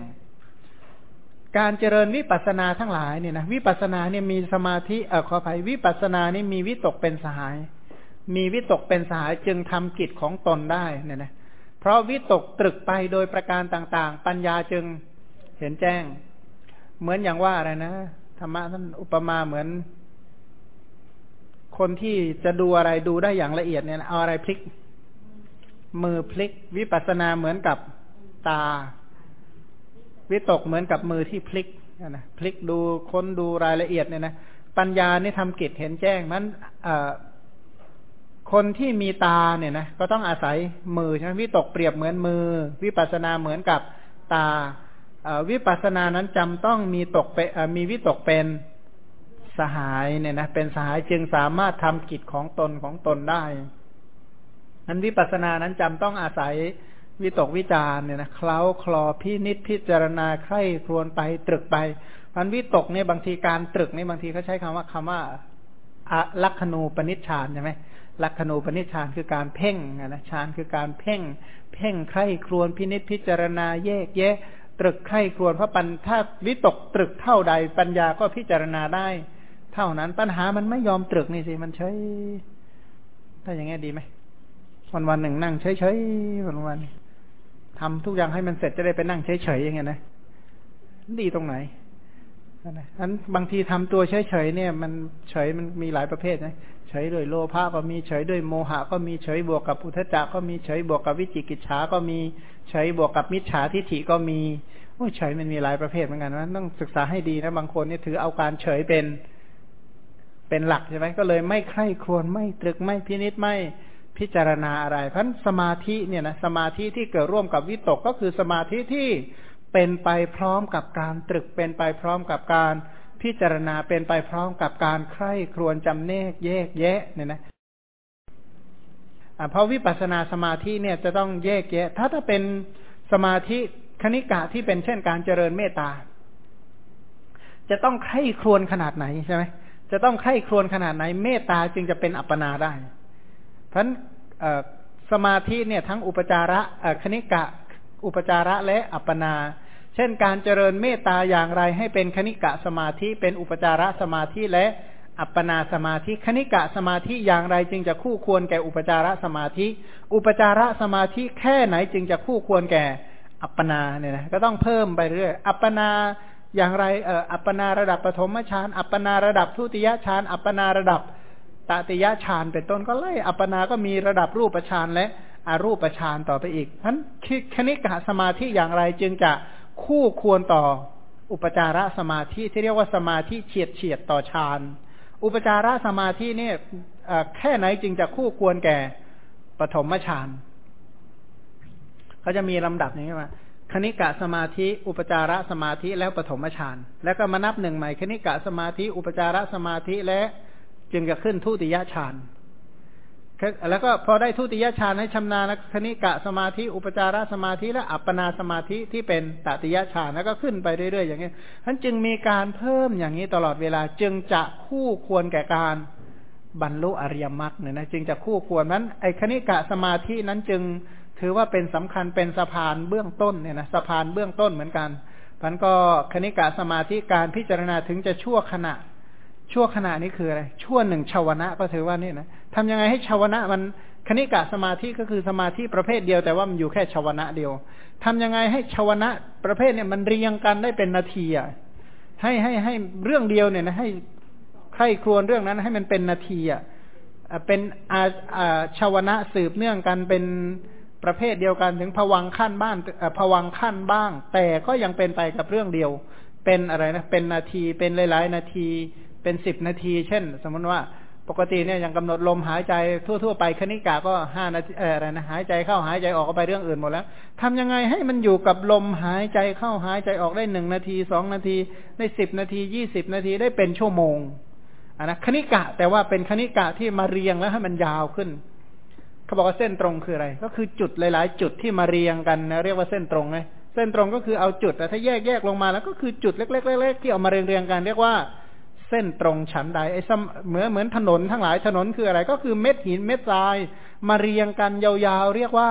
การเจริญวิปัสนาทั้งหลายเนี่ยนะวิปัสนาเนี่ยมีสมาธิเออขออภัยวิปัสนานี่มีวิตกเป็นสหาย มีวิตกเป็นสหายจึงทำกิจของตนได้เนี่ยนะเพราะวิตกตรึกไปโดยประการต่างๆ ปัญญาจึงเห็นแจ้ง เหมือนอย่างว่าอะไรนะธรรมะท่านอุปมาเหมือน คนที่จะดูอะไรดูได้อย่างละเอียดเนี่ยเอาอะไรพลิก มือพลิก วิปัสนาเหมือนกับตา วิตกเหมือนกับมือที่พลิกนะพลิกดูค้นดูรายละเอียดเนี่ยนะปัญญานี่ทำกิจเห็นแจ้งนั้น คนที่มีตาเนี่ยนะก็ต้องอาศัยมือใช่ไหมวิตกเปรียบเหมือนมือ วิปัสนาเหมือนกับตาวิปัสนานั้นจำต้องมีตกเปมีวิตกเป็นสหายเนี่ยนะเป็นสหายจึงสามารถทำกิจของตนของตนได้นั้นวิปัสสนานั้นจำต้องอาศัยวิตกวิจารเนี่ยนะเคล้าคลอพินิษพิจารณาไข้ครวนไปตรึกไปมันวิตกเนี่ยบางทีการตรึกเนี่ยบางทีเขาใช้คำว่าคำว่าลักขณูปนิชฌานใช่ไหม ลักขณูปนิชฌานคือการเพ่งนะฌานคือการเพ่ง เพ่งไข้ครวนพินิษพิจารณาแยกแยะ ตรึกไข้ครวนพระปัญถ้าวิตกตรึกเท่าใด ปัญญาก็พิจารณาได้ เท่านั้นปัญหามันไม่ยอมตรึกนี่สิมันใช้ถ้าอย่างงี้ดีไหมวันวันหนึ่งนั่งเฉยๆวันวันทำทุกอย่างให้มันเสร็จจะได้ไปนั่งเฉยๆอย่างเงี้ยนะดีตรงไหน อันบางทีทำตัวเฉยๆเนี่ย มันเฉยมันมีหลายประเภทนะเฉยด้วยโลภะก็มีเฉยด้วยโมหะก็มีเฉยบวกกับอุทจจะก็มีเฉยบวกกับวิจิกิจฉาก็มีเฉยบวกกับมิจฉาทิฐิก็มีโอ้เฉยมันมีหลายประเภทเหมือนกันนะต้องศึกษาให้ดีนะบางคนเนี่ยถือเอาการเฉยเป็นเป็นหลักใช่ไหมก็เลยไม่ใคร่ครวญไม่ตรึกไม่พินิษไม่พิจารณาอะไร เพราะสมาธิเนี่ยนะสมาธิที่เกิดร่วมกับวิตกก็คือสมาธิที่ เป็นไปพร้อมกับการตรึกเป็นไปพร้อมกับการพิจารณาเป็นไปพร้อมกับการใคร่ครวญจำเนกแยกแยะเนี่ยนะเพราะวิปัสสนาสมาธิเนี่ยจะต้องแยกแยะ ถ้าถ้าเป็นสมาธิคณิกะที่เป็นเช่นการเจริญเมตตา จะต้องใคร่ครวญขนาดไหนใช่ไหมจะต้องไข้ครวนขนาดไหน เมตตาจึงจะเป็นอัปปนาได้ เพราะสมาธิเนี่ยทั้งอุปจาระคณิกะ อุปจาระและอัปปนา เช่นการเจริญเมตตาอย่างไรให้เป็นคณิกะสมาธิเป็นอุปจาระสมาธิและอัปปนาสมาธิคณิกะสมาธิอย่างไรจึงจะคู่ควรแก่อุปจาระสมาธิ อุปจาระสมาธิแค่ไหนจึงจะคู่ควรแก่อัปปนาเนี่ยนะก็ต้องเพิ่มไปเรื่อยอัปปนาอย่างไรเอ่ออัปปนาระดับปฐมฌานอัปปนาระดับทุติยฌานอัปปนาระดับตติยฌานเป็นต้นก็ไล่อัปปนาก็มีระดับรูปฌานและ อรูปฌานต่อไปอีกนั้นคณิกะสมาธิอย่างไรจึงจะคู่ควรต่ออุปจารสมาธิที่เรียกว่าสมาธิเฉียดเฉียดต่อฌาน อุปจารสมาธิเนี่ยแค่ไหนจึงจะคู่ควรแก่ปฐมฌานเขาจะมีลำดับอย่างนี้ว่าคณิกะสมาธิ อุปจารสมาธิแล้วปฐมฌานแล้วก็มานับหนึ่งใหม่คณิกะสมาธิ อุปจารสมาธิและจึงจะขึ้นทุติยฌาน แล้วก็พอได้ทุติยฌานให้ชำนาญคณิกะสมาธิอุปจารสมาธิและอัปปนาสมาธิที่เป็นตติยฌานแล้วก็ขึ้นไปเรื่อยๆ อย่างนี้ท่านจึงมีการเพิ่มอย่างนี้ตลอดเวลาจึงจะคู่ควรแก่การบรรลุอริยมรรคเนี่ยนะจึงจะคู่ควรนั้น ไอคณิกะสมาธินั้นจึงถือว่าเป็นสำคัญเป็นสะพานเบื้องต้นเนี่ยนะสะพานเบื้องต้นเหมือนกันมันก็คณิกะสมาธิการพิจารณาถึงจะชั่วขณะ ชั่วขณะนี้คืออะไร ชั่วหนึ่งชาวนะก็ถือว่านี่นะทำยังไงให้ชาวนะมันคณิกะสมาธิก็คือสมาธิประเภทเดียวแต่ว่ามันอยู่แค่ชาวนะเดียวทำยังไงให้ชาวนะประเภทเนี่ยมันเรียงกันได้เป็นนาทีอะให้ให้ให้เรื่องเดียวเนี่ยนะให้ใครครวญเรื่องนั้นให้มันเป็นนาทีอะเป็นอาชาวนะสืบเนื่องกันเป็นประเภทเดียวกันถึงผวังขั้นบ้านผวังขั้นบ้าง แต่ก็ยังเป็นไปกับเรื่องเดียว เป็นอะไรนะเป็นนาทีเป็นหลาย ๆ นาที เป็นสิบนาที เช่น สมมติว่าปกติเนี่ยยังกำหนดลมหายใจทั่ว ๆ ไปคณิกาก็ห้านาทีอะไรนะหายใจเข้าหายใจออกก็ไปเรื่องอื่นหมดแล้วทำยังไงให้มันอยู่กับลมหายใจเข้าหายใจออกได้หนึ่งนาทีสองนาทีได้สิบนาทียี่สิบนาทีได้เป็นชั่วโมงอันนะคณิกะแต่ว่าเป็นคณิกะที่มาเรียงแล้วให้มันยาวขึ้นเขาบอกว่าเส้นตรงคืออะไร ก็คือจุดหลาย ๆ จุดที่มาเรียงกันนะเรียกว่าเส้นตรงไงเส้นตรงก็คือเอาจุดแต่ถ้าแยกแยกลงมาแล้วก็คือจุดเล็กๆๆที่เอามาเรียงเรียงกัน เรียกว่า เส้นตรงฉันใดไอ้เหมือนเหมือนถนนทั้งหลายถนนคืออะไร ก็คือเม็ดหินเม็ดทราย มาเรียงกันยาวๆเรียกว่า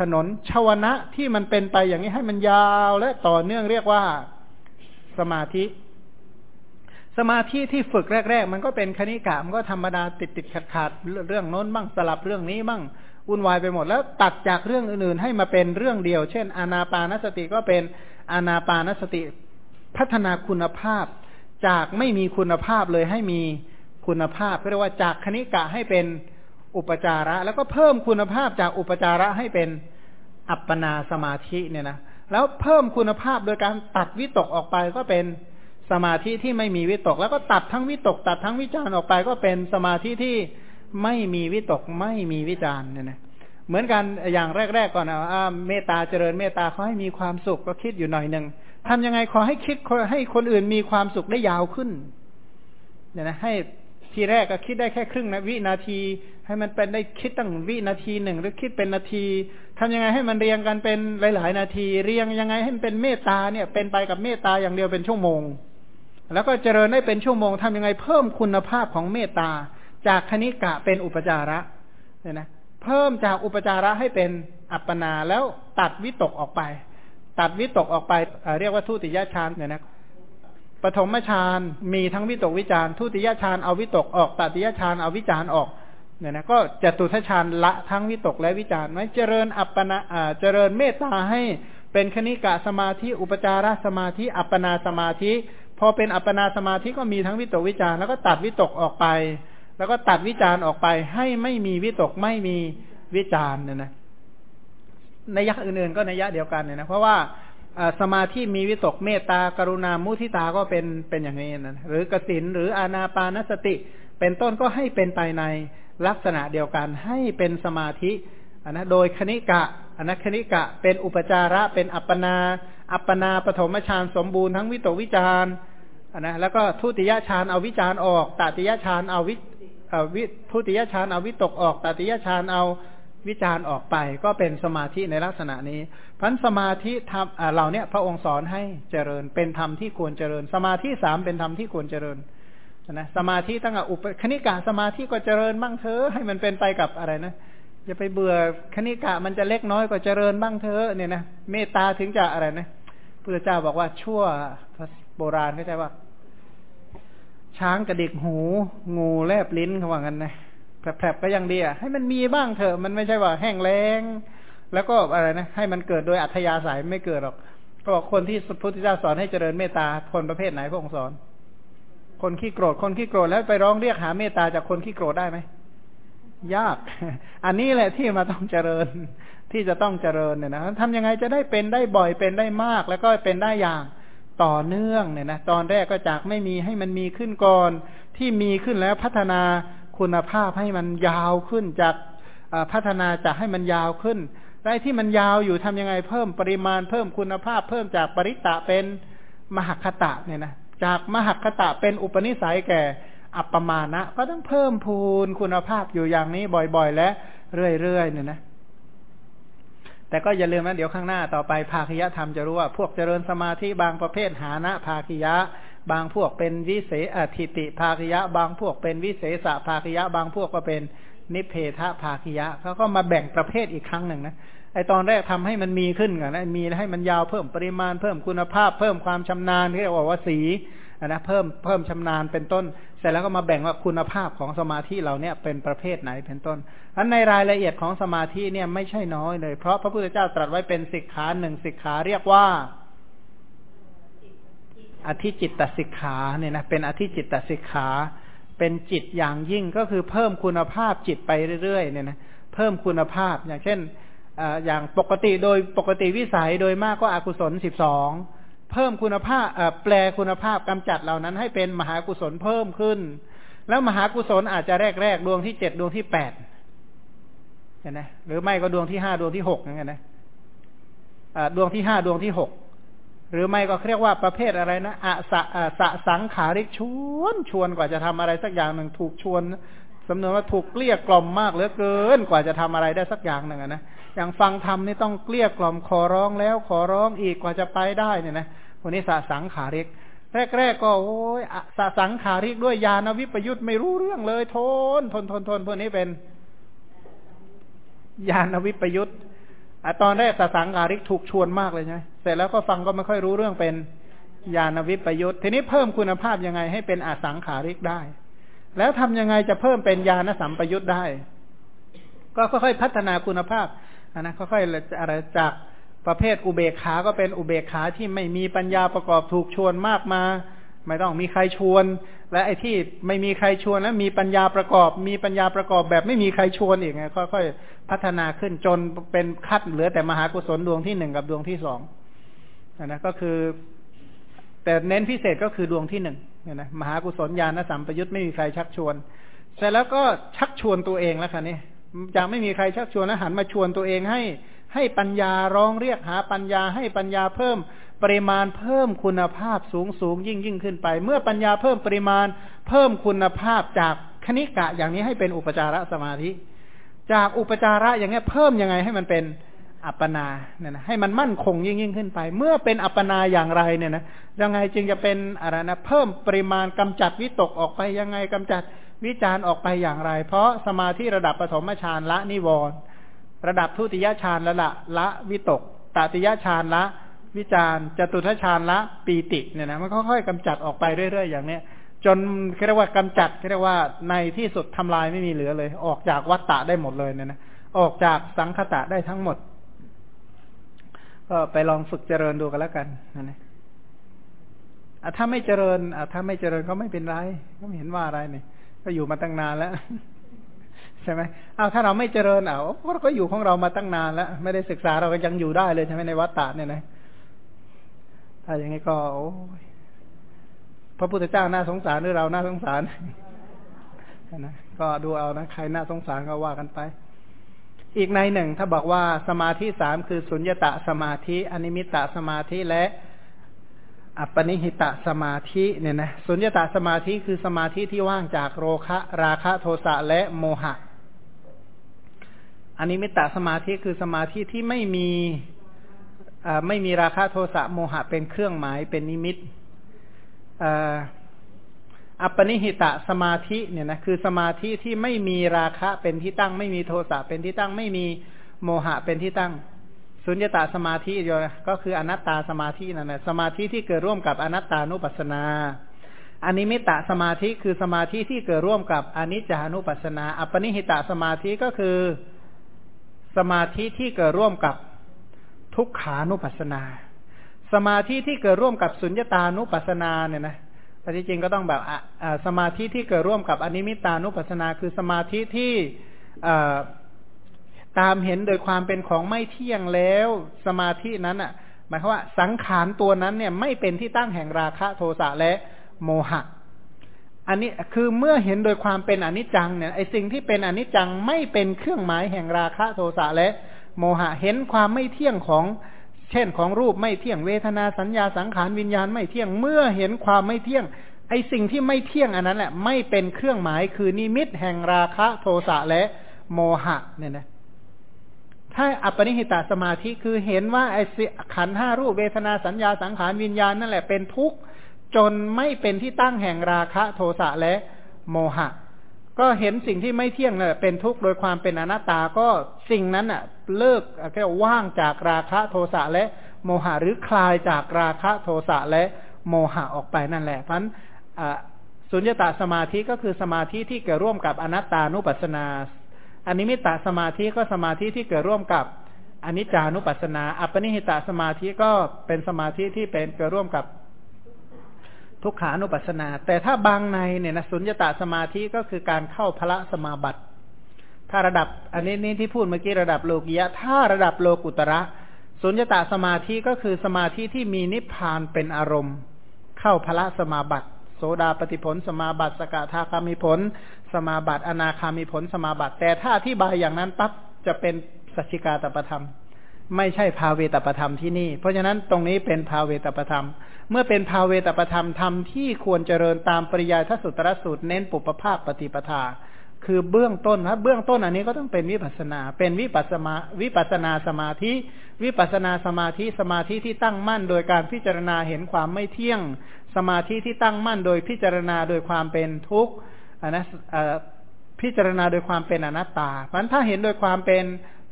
ถนนชวนะที่มันเป็นไปอย่างนี้ให้มันยาวและต่อเนื่องเรียกว่าสมาธิ สมาธิที่ฝึกแรก ๆ มันก็เป็นคณิกะมันก็ธรรมดาติดติดขาดขาดเรื่องโน้นบ้างสลับเรื่องนี้บ้างวุ่นวายไปหมดแล้วตัดจากเรื่องอื่นๆ ให้มาเป็นเรื่องเดียว เช่น อานาปานสติก็เป็นอานาปานสติ พัฒนาคุณภาพ จากไม่มีคุณภาพเลยให้มีคุณภาพเรียกว่าจากคณิกะให้เป็นอุปจาระ แล้วก็เพิ่มคุณภาพจากอุปจาระให้เป็นอัปปนาสมาธิเนี่ยนะแล้วเพิ่มคุณภาพโดยการตัดวิตกออกไปก็เป็นสมาธิที่ไม่มีวิตก แล้วก็ตัดทั้งวิตก ตัดทั้งวิจารณ์ออกไปก็เป็นสมาธิที่ไม่มีวิตกไม่มีวิจารณ์เนี่ยนะเหมือนกันอย่างแรก ๆ ก่อนนะเมตตาเจริญเมตตาเขาให้มีความสุขก็คิดอยู่หน่อยหนึ่ง ทำยังไงขอให้คิดให้คนอื่นมีความสุขได้ยาวขึ้นเนี่ยนะให้ทีแรกก็คิดได้แค่ครึ่งนะวินาที ให้มันเป็นได้คิดตั้งวินาทีหนึ่งหรือคิดเป็นนาทีทำยังไงให้มันเรียงกันเป็นหลาย ๆ นาที เรียงยังไงให้มันเป็นเมตตาเนี่ย เป็นไปกับเมตตาอย่างเดียวเป็นชั่วโมง แล้วก็เจริญได้เป็นชั่วโมงทำยังไงเพิ่มคุณภาพของเมตตา จากคณิกะเป็นอุปจาระเนี่ยนะเพิ่มจากอุปจาระให้เป็นอัปปนาแล้วตัดวิตกออกไป ตัดวิตกออกไปเรียกว่าทุติยฌานเนี่ยนะปฐมฌานมีทั้งวิตกวิจารทุติยฌานเอาวิตกออกตติยฌานเอาวิจารออกเนี่ยนะก็จตุทฌานละทั้งวิตกและวิจารไว้เจริญอัปปนาเจริญเมตตาให้เป็นคณิกะสมาธิอุปจารสมาธิอัปปนาสมาธิ พอเป็นอัปปนาสมาธิก็มีทั้งวิตกวิจารแล้วก็ตัดวิตกออกไป แล้วก็ตัดวิจารออกไปให้ไม่มีวิตกไม่มีวิจารเนี่ยนะ นยักษ์อื่นๆ ก็ในยักษ์เดียวกันเนี่ยนะเพราะว่าสมาธิมีวิตกเมตตากรุณามุทิตาก็เป็นเป็นอย่างนี้นะหรือกสินหรืออานาปานสติ เป็นต้นก็ให้เป็นไปในลักษณะเดียวกันให้เป็นสมาธิอันนะโดยคณิกะอันนะคณิกะเป็นอุปจาระเป็นอัปปนา อัปปนาปฐมฌานสมบูรณ์ทั้งวิตกวิจารอันนะแล้วก็ทุติยฌานเอาวิจารออกตติยฌานเอาวิวิทุติยฌานเอาวิตกออกตติยฌานเอา วิจารณ์ออกไปก็เป็นสมาธิในลักษณะนี้พันสมาธิทำเราเนี่ยพระองค์สอนให้เจริญเป็นธรรมที่ควรเจริญ สมาธิสามเป็นธรรมที่ควรเจริญนะสมาธิตั้งแต่อุปคณิกาสมาธิก็เจริญบ้างเถอะให้มันเป็นไปกับอะไรนะอย่าไปเบื่อคณิกะมันจะเล็กน้อยก็เจริญบ้างเถอะเนี่ยนะเมตตาถึงจะอะไรนะพระเจ้าบอกว่าชั่วโบราณเข้าใจว่า ช้างกระดิกหู งูแลบลิ้นเขาว่างั้นนะ แผลบๆก็ยังดีอะให้มันมีบ้างเถอะมันไม่ใช่ว่าแห้งแล้ง แล้วก็อะไรนะให้มันเกิดโดยอัธยาศัยไม่เกิดหรอก ก็บอกคนที่พุทธเจ้าสอนให้เจริญเมตตาคนประเภทไหนพระองค์สอน คนขี้โกรธคนขี้โกรธแล้วไปร้องเรียกหาเมตตาจากคนขี้โกรธได้ไหมยาก อันนี้แหละที่มาต้องเจริญที่จะต้องเจริญเนี่ยนะทำยังไงจะได้เป็นได้บ่อยเป็นได้มาก แล้วก็เป็นได้อย่างต่อเนื่องเนี่ยนะตอนแรกก็จากไม่มีให้มันมีขึ้นก่อนที่มีขึ้นแล้วพัฒนา คุณภาพให้มันยาวขึ้นจากพัฒนาจากให้มันยาวขึ้นได้ที่มันยาวอยู่ทำยังไงเพิ่มปริมาณเพิ่มคุณภาพ เพิ่มจากปริตะเป็นมหคตะเนี่ยนะจากมหคตะเป็นอุปนิสัยแก่อัปปมาณะก็ต้องเพิ่มพูนคุณภาพอยู่อย่างนี้บ่อยๆ และเรื่อยๆเนี่ยนะแต่ก็อย่าลืมนะเดี๋ยวข้างหน้าต่อไปภาคยธรรมจะรู้ว่า พวกเจริญสมาธิบางประเภทหานะภาคยะ บางพวกเป็นวิเศษอธิติภาคยะ บางพวกเป็นวิเศษภาคยะ บางพวกก็เป็นนิเพทภาคยะเขาก็มาแบ่งประเภทอีกครั้งหนึ่งนะไอตอนแรกทำให้มันมีขึ้นก่อนนะมีให้มันยาวเพิ่มปริมาณเพิ่มคุณภาพ เพิ่มความชำนาญเรียกว่าวสีนะเพิ่มเพิ่มชำนาญเป็นต้น เสร็จแล้วก็มาแบ่งว่าคุณภาพของสมาธิเราเนี่ยเป็นประเภทไหนเป็นต้นอันในรายละเอียดของสมาธิเนี่ยไม่ใช่น้อยเลย เพราะพระพุทธเจ้าตรัสไว้เป็นสิกขาหนึ่งสิกขาเรียกว่า อธิจิตตสิกขาเนี่ยนะเป็นอธิจิตตสิกขา เป็นจิตอย่างยิ่งก็คือเพิ่มคุณภาพจิตไปเรื่อยๆเนี่ยนะเพิ่มคุณภาพอย่างเช่นอย่างปกติโดยปกติวิสัยโดยมากก็อกุศลสิบสองเพิ่มคุณภาพแปลคุณภาพกำจัดเหล่านั้น ให้เป็นมหากุศลเพิ่มขึ้น แล้วมหากุศลอาจจะแรกๆดวงที่เจ็ดดวงที่แปดเห็นไหมหรือไม่ก็ดวงที่ห้าดวงที่หกอย่างเงี้ยนะดวงที่ห้าดวงที่หก หรือไม่ก็เรียกว่าประเภทอะไรนะอะสะสะสังขาริกชวนชวนกว่าจะทำอะไรสักอย่างหนึ่งถูกชวนสำนวนว่าถูกเกลี้ยกล่อมมากเหลือเกินกว่าจะทำอะไรได้สักอย่างหนึ่งนะอย่างฟังธรรมนี่ต้องเกลี้ยกล่อมขอร้องแล้วขอร้องอีกกว่าจะไปได้เนี่ยนะคนนี้สะสังขาริก แรกๆก็โอ้ยสะสังขาริกด้วยยานวิปยุทธ์ไม่รู้เรื่องเลยทนทนทนทนพวกนี้เป็นยานวิปยุทธ์ ตอนแรกสสังขาริกถูกชวนมากเลยใช่ไหมเสร็จแล้วก็ฟังก็ไม่ค่อยรู้เรื่องเป็นญาณวิปยุทธ์ทีนี้เพิ่มคุณภาพยังไงให้เป็นอสังขาริกได้ แล้วทำยังไงจะเพิ่มเป็นญาณสัมปยุทธ์ได้ ก็ค่อยๆพัฒนาคุณภาพนะค่อยๆอะไรจากประเภทอุเบกขา ก็เป็นอุเบกขาที่ไม่มีปัญญาประกอบถูกชวนมากมา ไม่ต้องมีใครชวน และไอ้ที่ไม่มีใครชวนแล้วมีปัญญาประกอบ มีปัญญาประกอบแบบไม่มีใครชวนอีกไงค่อยๆ พัฒนาขึ้นจนเป็นคัดเหลือแต่มหากุศลดวงที่หนึ่งกับดวงที่สองนะก็คือ แต่เน้นพิเศษก็คือดวงที่หนึ่งเนี่ยนะมหากุศลญาณสัมปยุตไม่มีใครชักชวน เสร็จแล้วก็ชักชวนตัวเองแล้วค่ะนี่จากไม่มีใครชักชวนแล้วหันมาชวนตัวเองให้ ให้ปัญญาร้องเรียกหาปัญญาให้ปัญญาเพิ่มปริมาณเพิ่มคุณภาพสูงสูงยิ่งยิ่งขึ้นไป เมื่อปัญญาเพิ่มปริมาณเพิ่มคุณภาพจากคณิกะอย่างนี้ให้เป็นอุปจารสมาธิ จากอุปจาระอย่างนี้ยเพิ่มยังไงให้มันเป็นอัปปนาเนี่ยนะให้มันมั่นคงยิ่งยิ่งขึ้นไป เมื่อเป็นอัปปนาอย่างไรเนี่ยนะยังไงจึงจะเป็นอะไรนะเพิ่มปริมาณกำจัดวิตกออกไปยังไงกำจัดวิจารออกไปอย่างไร เพราะสมาธิระดับปฐมฌานละนิวรณ์ระดับทุติยฌานละละละวิตกตติยฌานละ วิจารจตุทฌานละปีติเนี่ยนะมันค่อยๆกำจัดออกไปเรื่อย ๆ อย่างเนี้ย จนเรียกว่ากำจัดเรียกว่าในที่สุดทำลายไม่มีเหลือเลย ออกจากวัตตะได้หมดเลยเนี่ยนะออกจากสังคตะได้ทั้งหมด ก็ไปลองฝึกเจริญดูกันแล้วกันนะนะถ้าไม่เจริญถ้าไม่เจริญก็ไม่เป็นไร ก็ไม่เห็นว่าอะไรเนี่ยก็อยู่มาตั้งนานแล้วใช่ไหมเอาถ้าเราไม่เจริญเอาเราก็อยู่ของเรามาตั้งนานแล้ว ไม่ได้ศึกษาเราก็ยังอยู่ได้เลยใช่ไหมในวัฏฏะเนี่ยนะถ้าอย่างนี้ก็โอ้ พระพุทธเจ้าน่าสงสารหรือเราน่าสงสารนะก็ดูเอานะใครน่าสงสารก็ว่ากันไป อีกในหนึ่ง ถ้าบอกว่าสมาธิสามคือสุญญตะสมาธิ อนิมิตตสมาธิและอัปปนิหิตะสมาธิเนี่ยนะสุญญตะสมาธิคือสมาธิที่ว่างจากโรคะราคะโทสะและโมหะอนิมิตตสมาธิคือสมาธิที่ไม่มีไม่มีราคะโทสะโมหะเป็นเครื่องหมายเป็นนิมิต อัปปนิหิตะสมาธิเนี่ยนะคือสมาธิที่ไม่มีราคะเป็นที่ตั้ง ไม่มีโทสะเป็นที่ตั้ง ไม่มีโมหะเป็นที่ตั้ง สุญญตาสมาธิเดียวก็คืออนัตตาสมาธินั่นแหละสมาธิที่เกิดร่วมกับอนัตตานุปัสสนาอนิมิตะสมาธิคือสมาธิที่เกิดร่วมกับอนิจจานุปัสสนา อัปปนิหิตะสมาธิก็คือ สมาธิที่เกิดร่วมกับทุกขานุปัสนา สมาธิที่เกิดร่วมกับสุญญตานุปัสนาเนี่ยนะแต่ที่จริงก็ต้องแบบสมาธิที่เกิดร่วมกับอนิมิตานุปัสนา คือสมาธิที่ตามเห็นโดยความเป็นของไม่เที่ยงแล้ว สมาธินั้นอะ หมายความว่าสังขารตัวนั้นเนี่ยไม่เป็นที่ตั้งแห่งราคะโทสะและโมหะ อันนี้คือเมื่อเห็นโดยความเป็นอนิจจังเนี่ยไอสิ่งที่เป็นอนิจจังไม่เป็นเครื่องหมายแห่งราคะโทสะและโมหะ เห็นความไม่เที่ยงของ เช่นของรูปไม่เที่ยงเวทนาสัญญาสังขารวิญญาณไม่เที่ยงเมื่อเห็นความไม่เที่ยง ไอสิ่งที่ไม่เที่ยงอันนั้นแหละไม่เป็นเครื่องหมายคือนิมิตแห่งราคะโทสะและโมหะเนี่ยนะถ้าอัปปนิหิตาสมาธิคือเห็นว่าไอขันห้ารูปเวทนาสัญญาสังขารวิญญาณนั่นแหละเป็นทุกข์จนไม่เป็นที่ตั้งแห่งราคะโทสะและโมหะ ก็เห็นสิ่งที่ไม่เที่ยงเนี่ยเป็นทุกข์โดยความเป็นอนัตตาก็สิ่งนั้นอะ เลิกแค่ว่างจากราคะโทสะและโมหะหรือคลายจากราคะโทสะและโมหะออกไปนั่นแหละเพราะนั้นสุญญตาสมาธิก็คือสมาธิที่เกิดร่วมกับอนัตตานุปัสสนาอันนิมิตตสมาธิก็สมาธิที่เกิดร่วมกับอนิจจานุปัสสนา อัปปนิหิตาสมาธิก็เป็นสมาธิที่เป็นเกิดร่วมกับ ทุกขานุปัสสนา แต่ถ้าบางในเนี่ยนะสุญญตาสมาธิก็คือการเข้าพระสมาบัติ ถ้าระดับอันนี้นี่ที่พูดเมื่อกี้ระดับโลกิยะ ถ้าระดับโลกุตระ สุญญตาสมาธิก็คือสมาธิที่มีนิพพานเป็นอารมณ์ เข้าพระสมาบัติ โสดาปฏิผล สมาบัติ สกทาคามิผล สมาบัติ อนาคามิผล สมาบัติ แต่ถ้าอธิบายอย่างนั้นปั๊บจะเป็นสัจจิกาตประธรรม ไม่ใช่ภาเวตประธรรมที่นี่ เพราะฉะนั้นตรงนี้เป็นภาเวตประธรรม เมื่อเป็นภาเวตประธรรมธรรมที่ควรเจริญตามปริยายทสุตรสูตรเน้นปุปภาคปฏิปทา คือเบื้องต้นนะเบื้องต้นอันนี้ก็ต้องเป็นวิปัสนา เป็นวิปัสมาวิปัสนาสมาธิ วิปัสนาสมาธิสมาธิที่ตั้งมั่น โดยการพิจารณาเห็นความไม่เที่ยง สมาธิที่ตั้งมั่น โดยพิจารณาโดยความเป็นทุกข์อนนั้นพิจารณาโดยความเป็นอนัตตาเพราะถ้าเห็นโดยความเป็น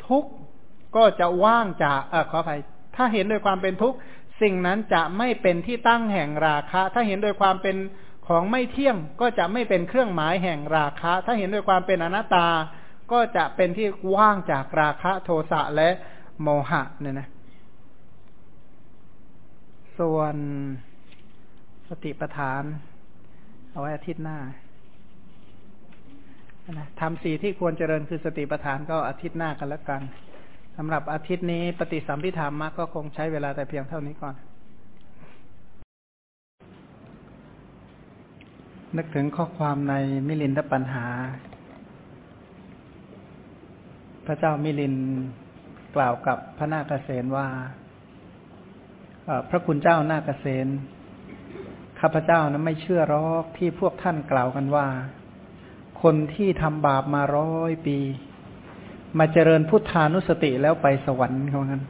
ทุกข์ ก็จะว่างจากเออขออภัยถ้าเห็นโดยความเป็นทุกข์สิ่งนั้นจะไม่เป็นที่ตั้งแห่งราคะ ถ้าเห็นโดยความเป็นของไม่เที่ยงก็จะไม่เป็นเครื่องหมายแห่งราคะ ถ้าเห็นโดยความเป็นอนัตตา ก็จะเป็นที่ว่างจากราคะโทสะและโมหะเนี่ยนะ ส่วนสติปัฏฐาน เอาไว้อาทิตย์หน้านะทำสีที่ควรเจริญคือสติปัฏฐานก็อาทิตย์หน้ากันแล้วกัน สำหรับอาทิตย์นี้ปฏิสัมพิธามะก็คงใช้เวลาแต่เพียงเท่านี้ก่อน นึกถึงข้อความในมิลินทปัญหา พระเจ้ามิลินกล่าวกับพระนาคเษนว่าพระคุณเจ้านาคเษนข้าพเจ้านะไม่เชื่อรอกที่พวกท่านกล่าวกันว่า คนที่ทำบาปมาร้อยปี มาเจริญพุทธานุสติแล้วไปสวรรค์เขางั้น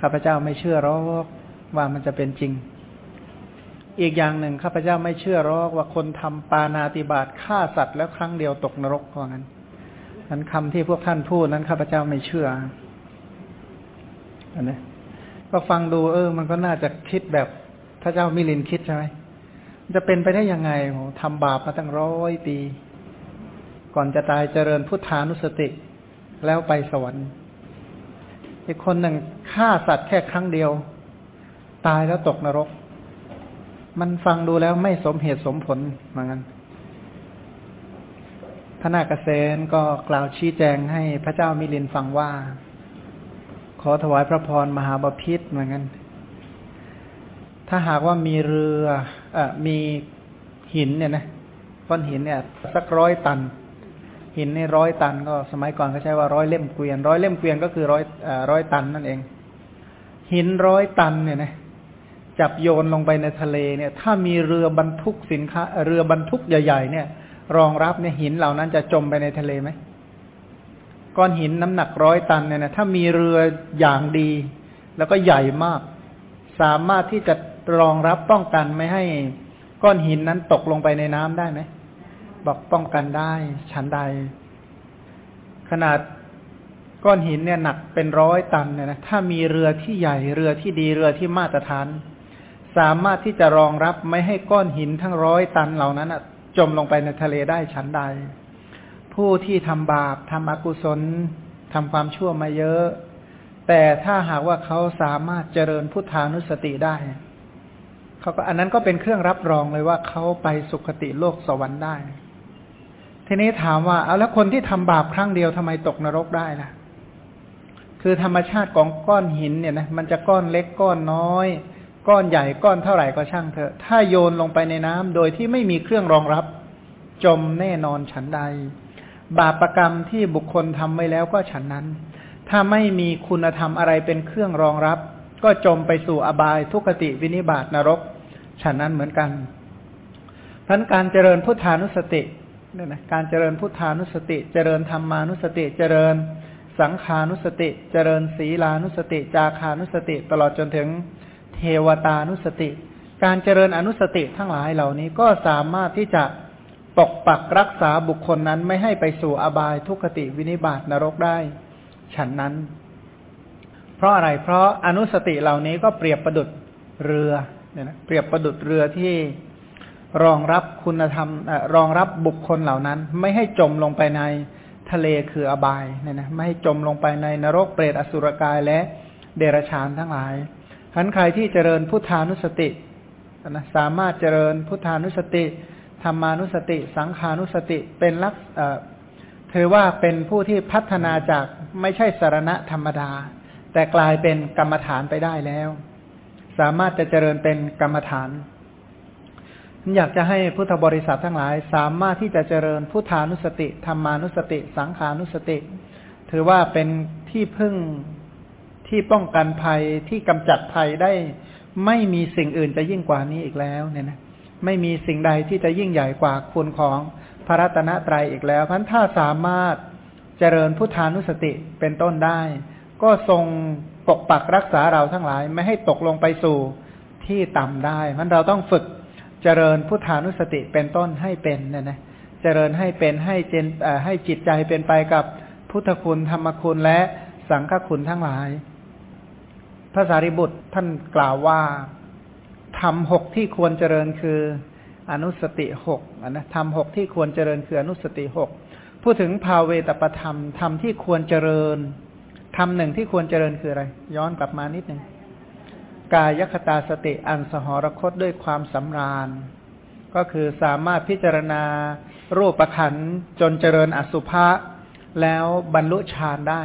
ข้าพเจ้าไม่เชื่อรอกว่ามันจะเป็นจริง อีกอย่างหนึ่งข้าพเจ้าไม่เชื่อรอกว่าคนทำปานาติบาตฆ่าสัตว์แล้วครั้งเดียวตกนรกเขางั้นนั้นคำที่พวกท่านพูดนั้นข้าพเจ้าไม่เชื่ออันนี้ก็ฟังดูเออ มันก็น่าจะคิดแบบพระเจ้ามิลินคิดใช่ไหมจะเป็นไปได้ยังไงโหทำบาปมาตั้งร้อยปี ก่อนจะตายเจริญพุทธานุสติ แล้วไปสวรรค์ อีกคนหนึ่งฆ่าสัตว์แค่ครั้งเดียว ตายแล้วตกนรก มันฟังดูแล้วไม่สมเหตุสมผลเหมือนกันพระนาคเษนก็กล่าวชี้แจงให้พระเจ้ามิลินฟังว่า ขอถวายพระพรมหาบพิษเหมือนกัน ถ้าหากว่ามีเรืออมีหินเนี่ยนะก้อนหินเนี่ย สักร้อยตัน หินนี่ร้อยตันก็สมัยก่อนเขาใช้ว่าร้อยเล่มเกวียนร้อยเล่มเกวียนก็คือร้อยร้อยตันนั่นเอง หินร้อยตันเนี่ยนะจับโยนลงไปในทะเลเนี่ย ถ้ามีเรือบรรทุกสินค้า เรือบรรทุกใหญ่ๆเนี่ย รองรับเนี่ยหินเหล่านั้นจะจมไปในทะเลไหมก้อนหินน้ำหนักร้อยตันเนี่ยนะถ้ามีเรืออย่างดี แล้วก็ใหญ่มาก สามารถที่จะรองรับป้องกันไม่ให้ก้อนหินนั้นตกลงไปในน้ำได้ไหม บอกป้องกันได้ชั้นใด ขนาดก้อนหินเนี่ยหนักเป็นร้อยตันเนี่ยนะถ้ามีเรือที่ใหญ่เรือที่ดีเรือที่มาตรฐาน สามารถที่จะรองรับไม่ให้ก้อนหินทั้งร้อยตันเหล่านั้นจมลงไปในทะเลได้ชั้นใด ผู้ที่ทำบาปทำอกุศลทำความชั่วมาเยอะ แต่ถ้าหากว่าเขาสามารถเจริญพุทธานุสติได้เขาก็อันนั้นก็เป็นเครื่องรับรองเลยว่าเขาไปสุคติโลกสวรรค์ได้ ทีนี้ถามว่าเอาแล้วคนที่ทำบาปครั้งเดียวทำไมตกนรกได้ล่ะ คือธรรมชาติของก้อนหินเนี่ยนะมันจะก้อนเล็กก้อนน้อย ก้อนใหญ่ก้อนเท่าไหร่ก็ช่างเถอะ ถ้าโยนลงไปในน้ำโดยที่ไม่มีเครื่องรองรับ จมแน่นอนฉันใด บาปรกรรมที่บุคคลทำไว้แล้วก็ฉันนั้น ถ้าไม่มีคุณธรรมอะไรเป็นเครื่องรองรับ ก็จมไปสู่อบายทุกติวินิบาตนรก ฉันนั้นเหมือนกันพันการเจริญพุทธานุสติ เนี่ยนะการเจริญพุทธานุสติ เจริญธรรมานุสติ เจริญสังขานุสติ เจริญศีลานุสติ จาคานุสติ ตลอดจนถึงเทวตานุสติ การเจริญอนุสติทั้งหลายเหล่านี้ก็สามารถที่จะปกปักรักษาบุคคลนั้นไม่ให้ไปสู่อบายทุกขติวินิบาตนรกได้ ฉันนั้น เพราะอะไรเพราะอนุสติเหล่านี้ก็เปรียบประดุดเรือเนี่ยนะเปรียบประดุดเรือที่ รองรับคุณธรรมรองรับบุคคลเหล่านั้น ไม่ให้จมลงไปในทะเลคืออบายเนี่ยนะไม่ให้จมลงไปในนรกเปรตอสุรกายและเดรัจฉานทั้งหลายฉันใครที่เจริญพุทธานุสตินะสามารถเจริญพุทธานุสติธรรมานุสติ สังขานุสติเป็นลักถือว่าเป็นผู้ที่พัฒนาจากไม่ใช่สารณะธรรมดา แต่กลายเป็นกรรมฐานไปได้แล้ว สามารถจะเจริญเป็นกรรมฐาน อยากจะให้พุทธบริษัททั้งหลาย สามารถที่จะเจริญพุทธานุสติธรรมานุสติ สังขานุสติ ถือว่าเป็นที่พึ่งที่ป้องกันภัยที่กำจัดภัยได้ไม่มีสิ่งอื่นจะยิ่งกว่านี้อีกแล้วเนี่ยนะไม่มีสิ่งใดที่จะยิ่งใหญ่กว่าคุณของพระรัตนตรัยอีกแล้วพันถ้าสามารถเจริญพุทธานุสติเป็นต้นได้ ก็ทรงปกปักรักษาเราทั้งหลาย ไม่ให้ตกลงไปสู่ที่ต่ำได้พันเราต้องฝึก เจริญพุทธานุสติเป็นต้นให้เป็นเนี่ยนะเจริญให้เป็นให้เจนให้จิตใจเป็นไปกับพุทธคุณธรรมคุณและสังฆคุณทั้งหลาย พระสารีบุตรท่านกล่าวว่าทำหกที่ควรเจริญคืออนุสติหกนะทำหกที่ควรเจริญคืออนุสติหกพูดถึงภาเวตประธรรมทำที่ควรเจริญทำหนึ่งที่ควรเจริญคืออะไร ย้อนกลับมานิดหนึ่ง กายคตาสติอันสหรคตด้วยความสำราญ ก็คือสามารถพิจารณา รูปประขันจนเจริญอสุภะแล้วบรรลุฌานได้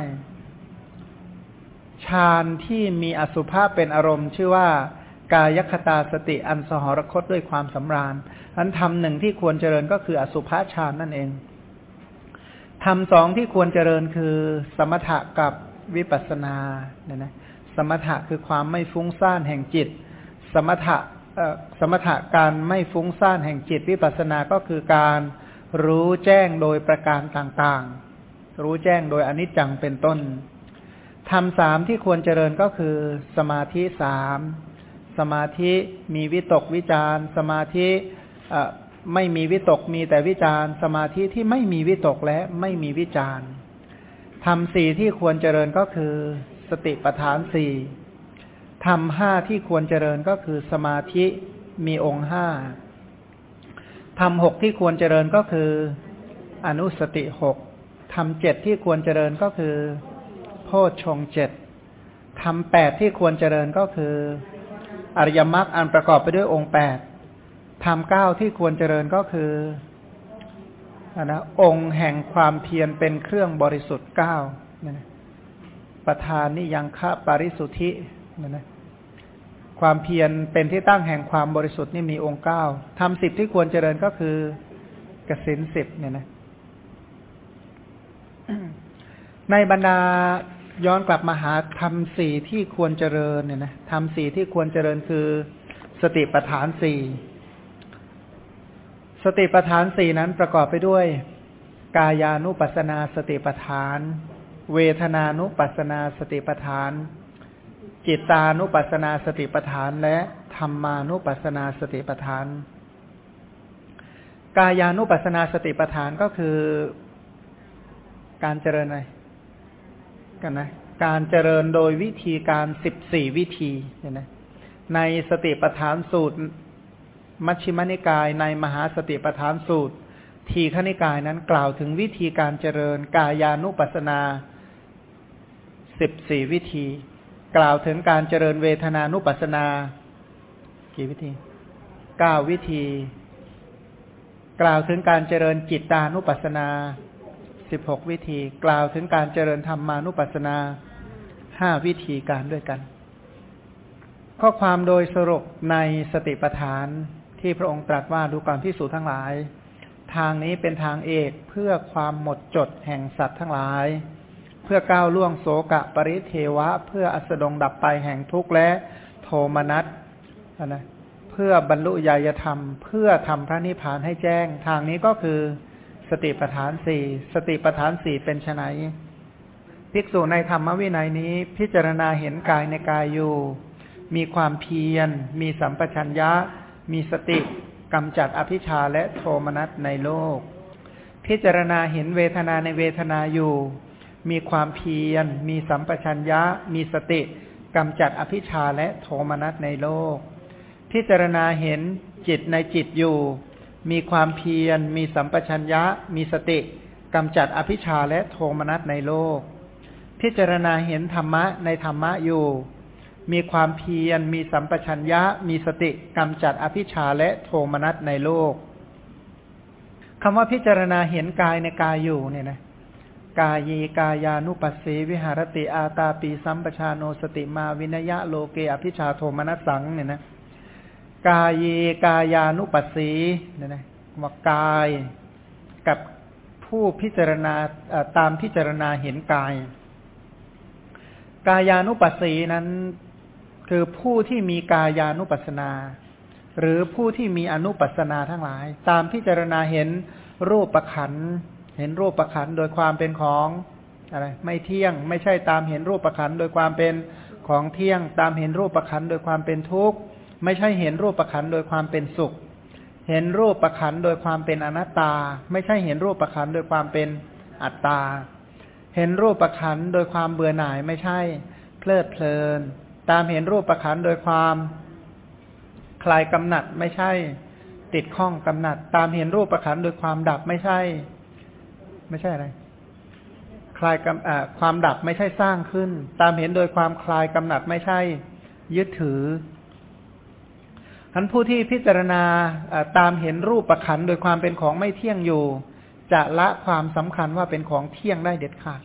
ฌานที่มีอสุภะเป็นอารมณ์ ชื่อว่ากายคตาสติอันสหรคตด้วยความสำราญอันทำหนึ่งที่ควรเจริญก็คืออสุภะฌานนั่นเองทำสองที่ควรเจริญคือสมถะกับวิปัสสนาเนี่ยนะ สมถะคือความไม่ฟุ้งซ่านแห่งจิต สมถะสมถะการไม่ฟุ้งซ่านแห่งจิตวิปัสสนาก็คือการรู้แจ้งโดยประการต่างๆ รู้แจ้งโดยอนิจจังเป็นต้นทำสามที่ควรเจริญก็คือ สมาธิสามสมาธิมีวิตกวิจารสมาธิไม่มีวิตกมีแต่วิจารสมาธิที่ไม่มีวิตกและไม่มีวิจารทำสี่ที่ควรเจริญก็คือ ติปัฏฐานสี่ทำห้าที่ควรเจริญก็คือสมาธิมีองค์ห้าทำหกที่ควรเจริญก็คือ อนุสติหกทำเจ็ดที่ควรเจริญก็คือ โพชฌงเจ็ดทำแปดที่ควรเจริญก็คือ อริยมรรคอันประกอบไปด้วยองค์แปดทำเก้าที่ควรเจริญก็คือนะองค์แห่งความเพียรเป็นเครื่องบริสุทธิ์เก้านะ ประธานนิยังคะปริสุทธินะนะความเพียรเป็นที่ตั้งแห่งความบริสุทธิ์นี่มีองค์เก้าทำสิบที่ควรเจริญก็คือกสินสิบเนี่ยนะในบรรดาย้อนกลับมาหาทำสี่ที่ควรเจริญเนี่ยนะทำสี่ที่ควรเจริญคือ สติปัฏฐานสี่สติปัฏฐานสี่นั้นประกอบไปด้วย กายานุปัสนาสติปัฏฐาน เวทนานุปัสนาสติปัฏฐาน จิตานุปัสนาสติปัฏฐาน และธรรมานุปัสนาสติปัฏฐาน กายานุปัสนาสติปัฏฐานก็คือการเจริญอะไรกันนะการเจริญโดยวิธีการสิบสี่วิธีเห็นไหมในสติปัฏฐานสูตร มัชฌิมนิกายในมหาสติปัฏฐานสูตร ทีฆนิกายนั้นกล่าวถึงวิธีการเจริญกายานุปัสนา สิบสี่วิธี กล่าวถึงการเจริญเวทนานุปัสสนา กี่วิธีเก้าวิธี กล่าวถึงการเจริญจิตานุปัสสนาสิบหกวิธี กล่าวถึงการเจริญธรรมานุปัสสนาห้าวิธีการด้วยกัน ข้อความโดยสรุปในสติปัฏฐานที่พระองค์ตรัสว่าดูก่อนพิสูจทั้งหลาย ทางนี้เป็นทางเอกเพื่อความหมดจดแห่งสัตว์ทั้งหลาย พื่อก้าวล่วงโสกะปริเทวะ เพื่ออัสดงดับไปแห่งทุกข์และโทมนัสนะเพื่อบรรลุญาณธรรม เพื่อทำพระนิพพานให้แจ้ง ทางนี้ก็คือสติปัฏฐานสี่สติปัฏฐานสี่เป็นไนภิกษุในธรรมวินัยนี้ พิจารณาเห็นกายในกายอยู่ มีความเพียร มีสัมปชัญญะ มีสติกำจัดอภิชาและโทมนัสในโลก พิจารณาเห็นเวทนาในเวทนาอยู่ มีความเพียร มีสัมปชัญญะ มีสติกำจัดอภิชาและโทมนัสในโลก พิจารณาเห็นจิตในจิตอยู่ มีความเพียร มีสัมปชัญญะ มีสติกำจัดอภิชาและโทมนัสในโลก พิจารณาเห็นธรรมะในธรรมะอยู่ มีความเพียร มีสัมปชัญญะ มีสติกำจัดอภิชาและโทมนัสในโลกคำว่าพิจารณาเห็นกายในกายอยู่เนี่ยนะ กายเยกายานุปัสสีวิหารติอาตาปีสัมปชาโนสติมาวินยะโลเกอภิชาโทมนัสสังเนี่ยนะกายเยกายานุปัสสีเนี่ยนะว่ากายกับผู้พิจารณาตามพิจารณาเห็นกาย กายานุปัสสีนั้นคือผู้ที่มีกายานุปัสนา หรือผู้ที่มีอนุปัสนาทั้งหลาย ตามพิจารณาเห็นรูปประขัน เห็นรูปประขันโดยความเป็นของอะไรไม่เที่ยง ไม่ใช่ตามเห็นรูปประขันโดยความเป็นของเที่ยง ตามเห็นรูปประขันโดยความเป็นทุกข์ไม่ใช่เห็นรูปประขันโดยความเป็นสุข เห็นรูปประขันโดยความเป็นอนัตตา ไม่ใช่เห็นรูปประขันโดยความเป็นอัตตา เห็นรูปประขันโดยความเบื่อหน่ายไม่ใช่ เพลิดเพลิน ตามเห็นรูปประขันโดยความคลายกำหนัดไม่ใช่ ติดข้องกำหนัด ตามเห็นรูปประขันโดยความดับไม่ใช่ ไม่ใช่อะไร คลายกำความดับไม่ใช่สร้างขึ้น ตามเห็นโดยความคลายกำหนัดไม่ใช่ ยึดถือท่านผู้ที่พิจารณาตามเห็นรูปประคันโดยความเป็นของไม่เที่ยงอยู่ จะละความสำคัญว่าเป็นของเที่ยงได้เด็ดขาด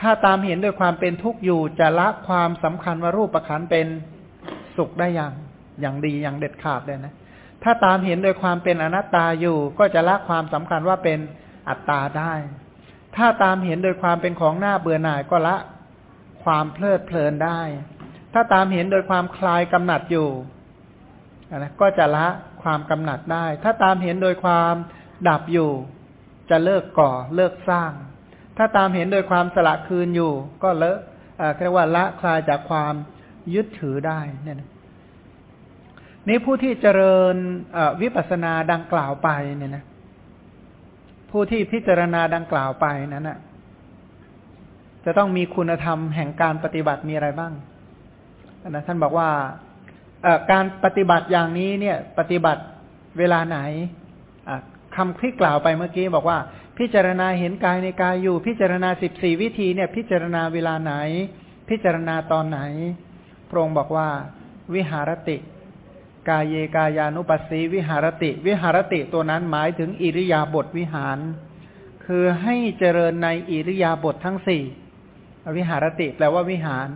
ถ้าตามเห็นโดยความเป็นทุกข์อยู่ จะละความสำคัญว่ารูปประคันเป็นสุขได้อย่างอย่างดีอย่างเด็ดขาดเลยนะ ถ้าตามเห็นโดยความเป็นอนัตตาอยู่ ก็จะละความสำคัญว่าเป็น อัตตาได้ ถ้าตามเห็นโดยความเป็นของหน้าเบื่อหน่ายก็ละ ความเพลิดเพลินได้ ถ้าตามเห็นโดยความคลายกำหนัดอยู่นะก็จะละความกำหนัดได้ ถ้าตามเห็นโดยความดับอยู่ จะเลิกก่อเลิกสร้าง ถ้าตามเห็นโดยความสละคืนอยู่ ก็เลิกเรียกว่าละคลายจากความยึดถือได้เนี่ยนี่ผู้ที่เจริญวิปัสสนาดังกล่าวไปเนี่ยนะ ผู้ที่พิจารณาดังกล่าวไปนั้นนะจะต้องมีคุณธรรมแห่งการปฏิบัติมีอะไรบ้างนะท่านบอกว่าการปฏิบัติอย่างนี้เนี่ย ปฏิบัติเวลาไหนคำที่กล่าวไปเมื่อกี้บอกว่า พิจารณาเห็นกายในกายอยู่ พิจารณาสิบสี่วิธีเนี่ย พิจารณาเวลาไหน พิจารณาตอนไหน พระองค์บอกว่า วิหารติ กายเยกายานุปัสสีวิหารติ วิหารติตัวนั้นหมายถึงอิริยาบถวิหาร คือให้เจริญในอิริยาบถททั้งสี่วิหารติแปลว่าวิหาร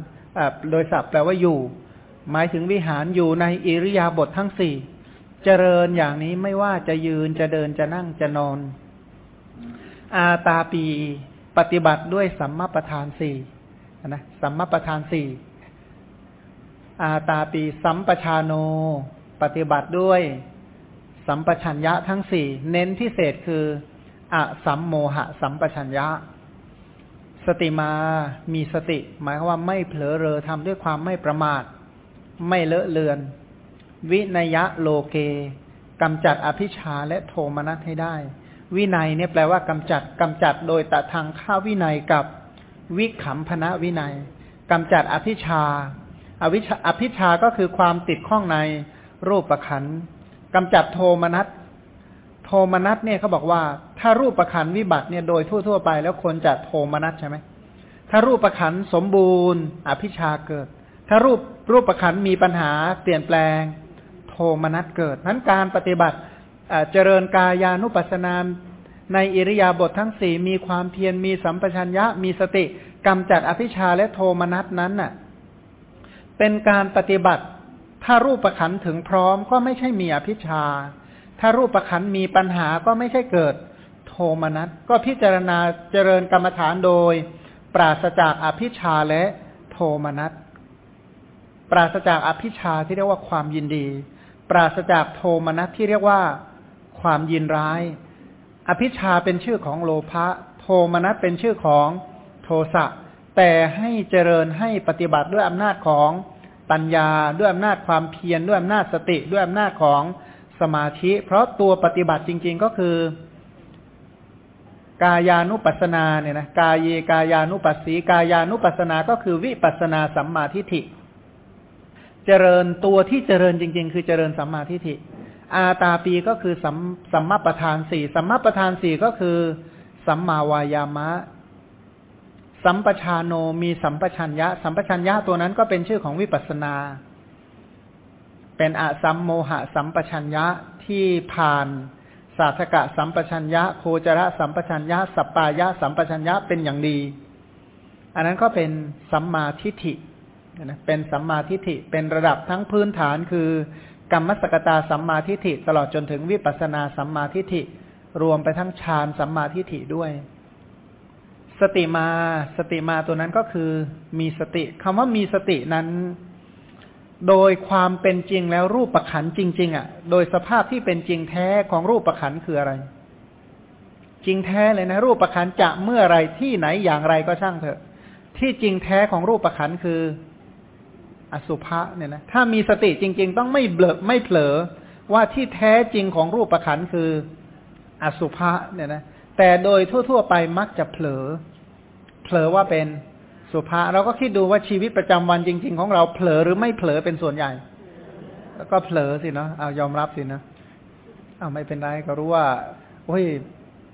โดยศัพท์แปลว่าอยู่ หมายถึงวิหารอยู่ในอิริยาบถททั้งสี่เจริญอย่างนี้ไม่ว่าจะยืนจะเดินจะนั่งจะนอน อาตาปีปฏิบัติด้วยสัมมาประธานสี่นะสัมมาประธานสี่อาตาปีสัมปชาโน ปฏิบัติด้วยสัมปชัญญะทั้งสี่เน้นพิเศษคืออะสัมโมหะ สัมปชัญญะ สติมามีสติ หมายความว่าไม่เผลอเรอทำด้วยความไม่ประมาท ไม่เลอะเลือน วินยะโลเกกำจัดอภิชาและโทมนัสให้ได้ วินัยเนี่ยแปลว่ากำจัดกำจัดโดยตะทางข้าวินัยกับวิขำพนะวินัยกำจัดอภิชาอวิชาอภิชาก็คือความติดข้องใน รูปประคันกำจัดโทมนัสโทมนัสเนี่ยเขาบอกว่า ถ้ารูปประคันวิบัติเนี่ยโดยทั่ว ๆ ไปแล้วคนจะโทมนัสใช่ไหมถ้ารูปประคันสมบูรณ์ อภิชาเกิด ถ้ารูปรูปประคันมีปัญหาเปลี่ยนแปลง โทมนัสเกิดนั้นการปฏิบัติเจริญกายานุปัสสนาในอิริยาบถททั้งสี่มีความเพียรมีสัมปชัญญะ มีสติกำจัดอภิชาและโทมนัสนั้นน่ะ เป็นการปฏิบัติ ถ้ารูปประคันถึงพร้อมก็ไม่ใช่มีอภิชา ถ้ารูปประคันมีปัญหาก็ไม่ใช่เกิดโทมนัส ก็พิจารณาเจริญกรรมฐานโดย ปราศจากอภิชาและโทมนัส ปราศจากอภิชาที่เรียกว่าความยินดี ปราศจากโทมนัสที่เรียกว่าความยินร้าย อภิชาเป็นชื่อของโลภะ โทมนัสเป็นชื่อของโทสะ แต่ให้เจริญให้ปฏิบัติด้วยอำนาจของ ปัญญาด้วยอำนาจความเพียรด้วยอำนาจสติด้วยอำนาจของสมาธิ เพราะตัวปฏิบัติจริง ๆ ก็คือกายานุปัสนาเนี่ยนะกายเยกายานุปัสสีกายานุปัสนาก็คือวิปัสสนาสัมมาทิฏฐิ เจริญตัวที่เจริญจริง ๆ คือเจริญสัมมาทิฏฐิ อาตาปีก็คือสัมสัมมาประธานสี่สัมมาประธานสี่ก็คือ สัมมาวายามะ สัมปชานโนมีสัมปชัญญะ สัมปชัญญะตัวนั้นก็เป็นชื่อของวิปัสนา เป็นอสัมโมหะสัมปชัญญะที่ผ่านสาธกะสัมปชัญญะโคจระสัมปชัญญะสัปปายะสัมปชัญญะเป็นอย่างดี อันนั้นก็เป็นสัมมาทิฏฐินะเป็นสัมมาทิฏฐิเป็นระดับทั้งพื้นฐานคือกรรมสกตาสัมมาทิฏฐิตลอดจนถึงวิปัสนาสัมมาทิฏฐิรวมไปทั้งฌานสัมมาทิฏฐิด้วย สติมาสติมาตัวนั้นก็คือมีสติคำว่ามีสตินั้น โดยความเป็นจริงแล้วรูปประขันจริง ๆอะ โดยสภาพที่เป็นจริงแท้ของรูปประขันคืออะไร จริงแท้เลยนะ รูปประขันจะเมื่อไรที่ไหนอย่างไรก็ช่างเถอะ ที่จริงแท้ของรูปประขันคือ อสุภะเนี่ยนะถ้ามีสติจริง ๆ ต้องไม่เบลอไม่เผลอว่าที่แท้จริงของรูปประขันคือ อสุภะเนี่ยนะ แต่โดยทั่ว ๆ ไปมักจะเผลอ เผลอว่าเป็นสุภาเราก็คิดดูว่าชีวิตประจำวันจริง ๆ ของเราเผลอหรือไม่เผลอเป็นส่วนใหญ่ แล้วก็เผลอสิเนาะเอายอมรับสินะเอาไม่เป็นไรก็รู้ว่าโอ้ย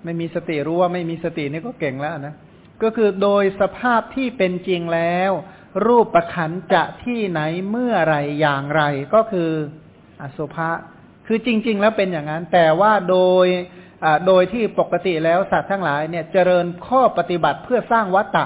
ไม่มีสติรู้ว่าไม่มีสตินี่ก็เก่งแล้วนะก็คือโดยสภาพที่เป็นจริงแล้ว รูปประขันจะที่ไหนเมื่อไรอย่างไร ก็คืออสุภะคือจริง ๆ แล้วเป็นอย่างนั้น แต่ว่าโดย โดยที่ปกติแล้วสัตว์ทั้งหลายเนี่ยเจริญข้อปฏิบัติเพื่อสร้างวัตตะ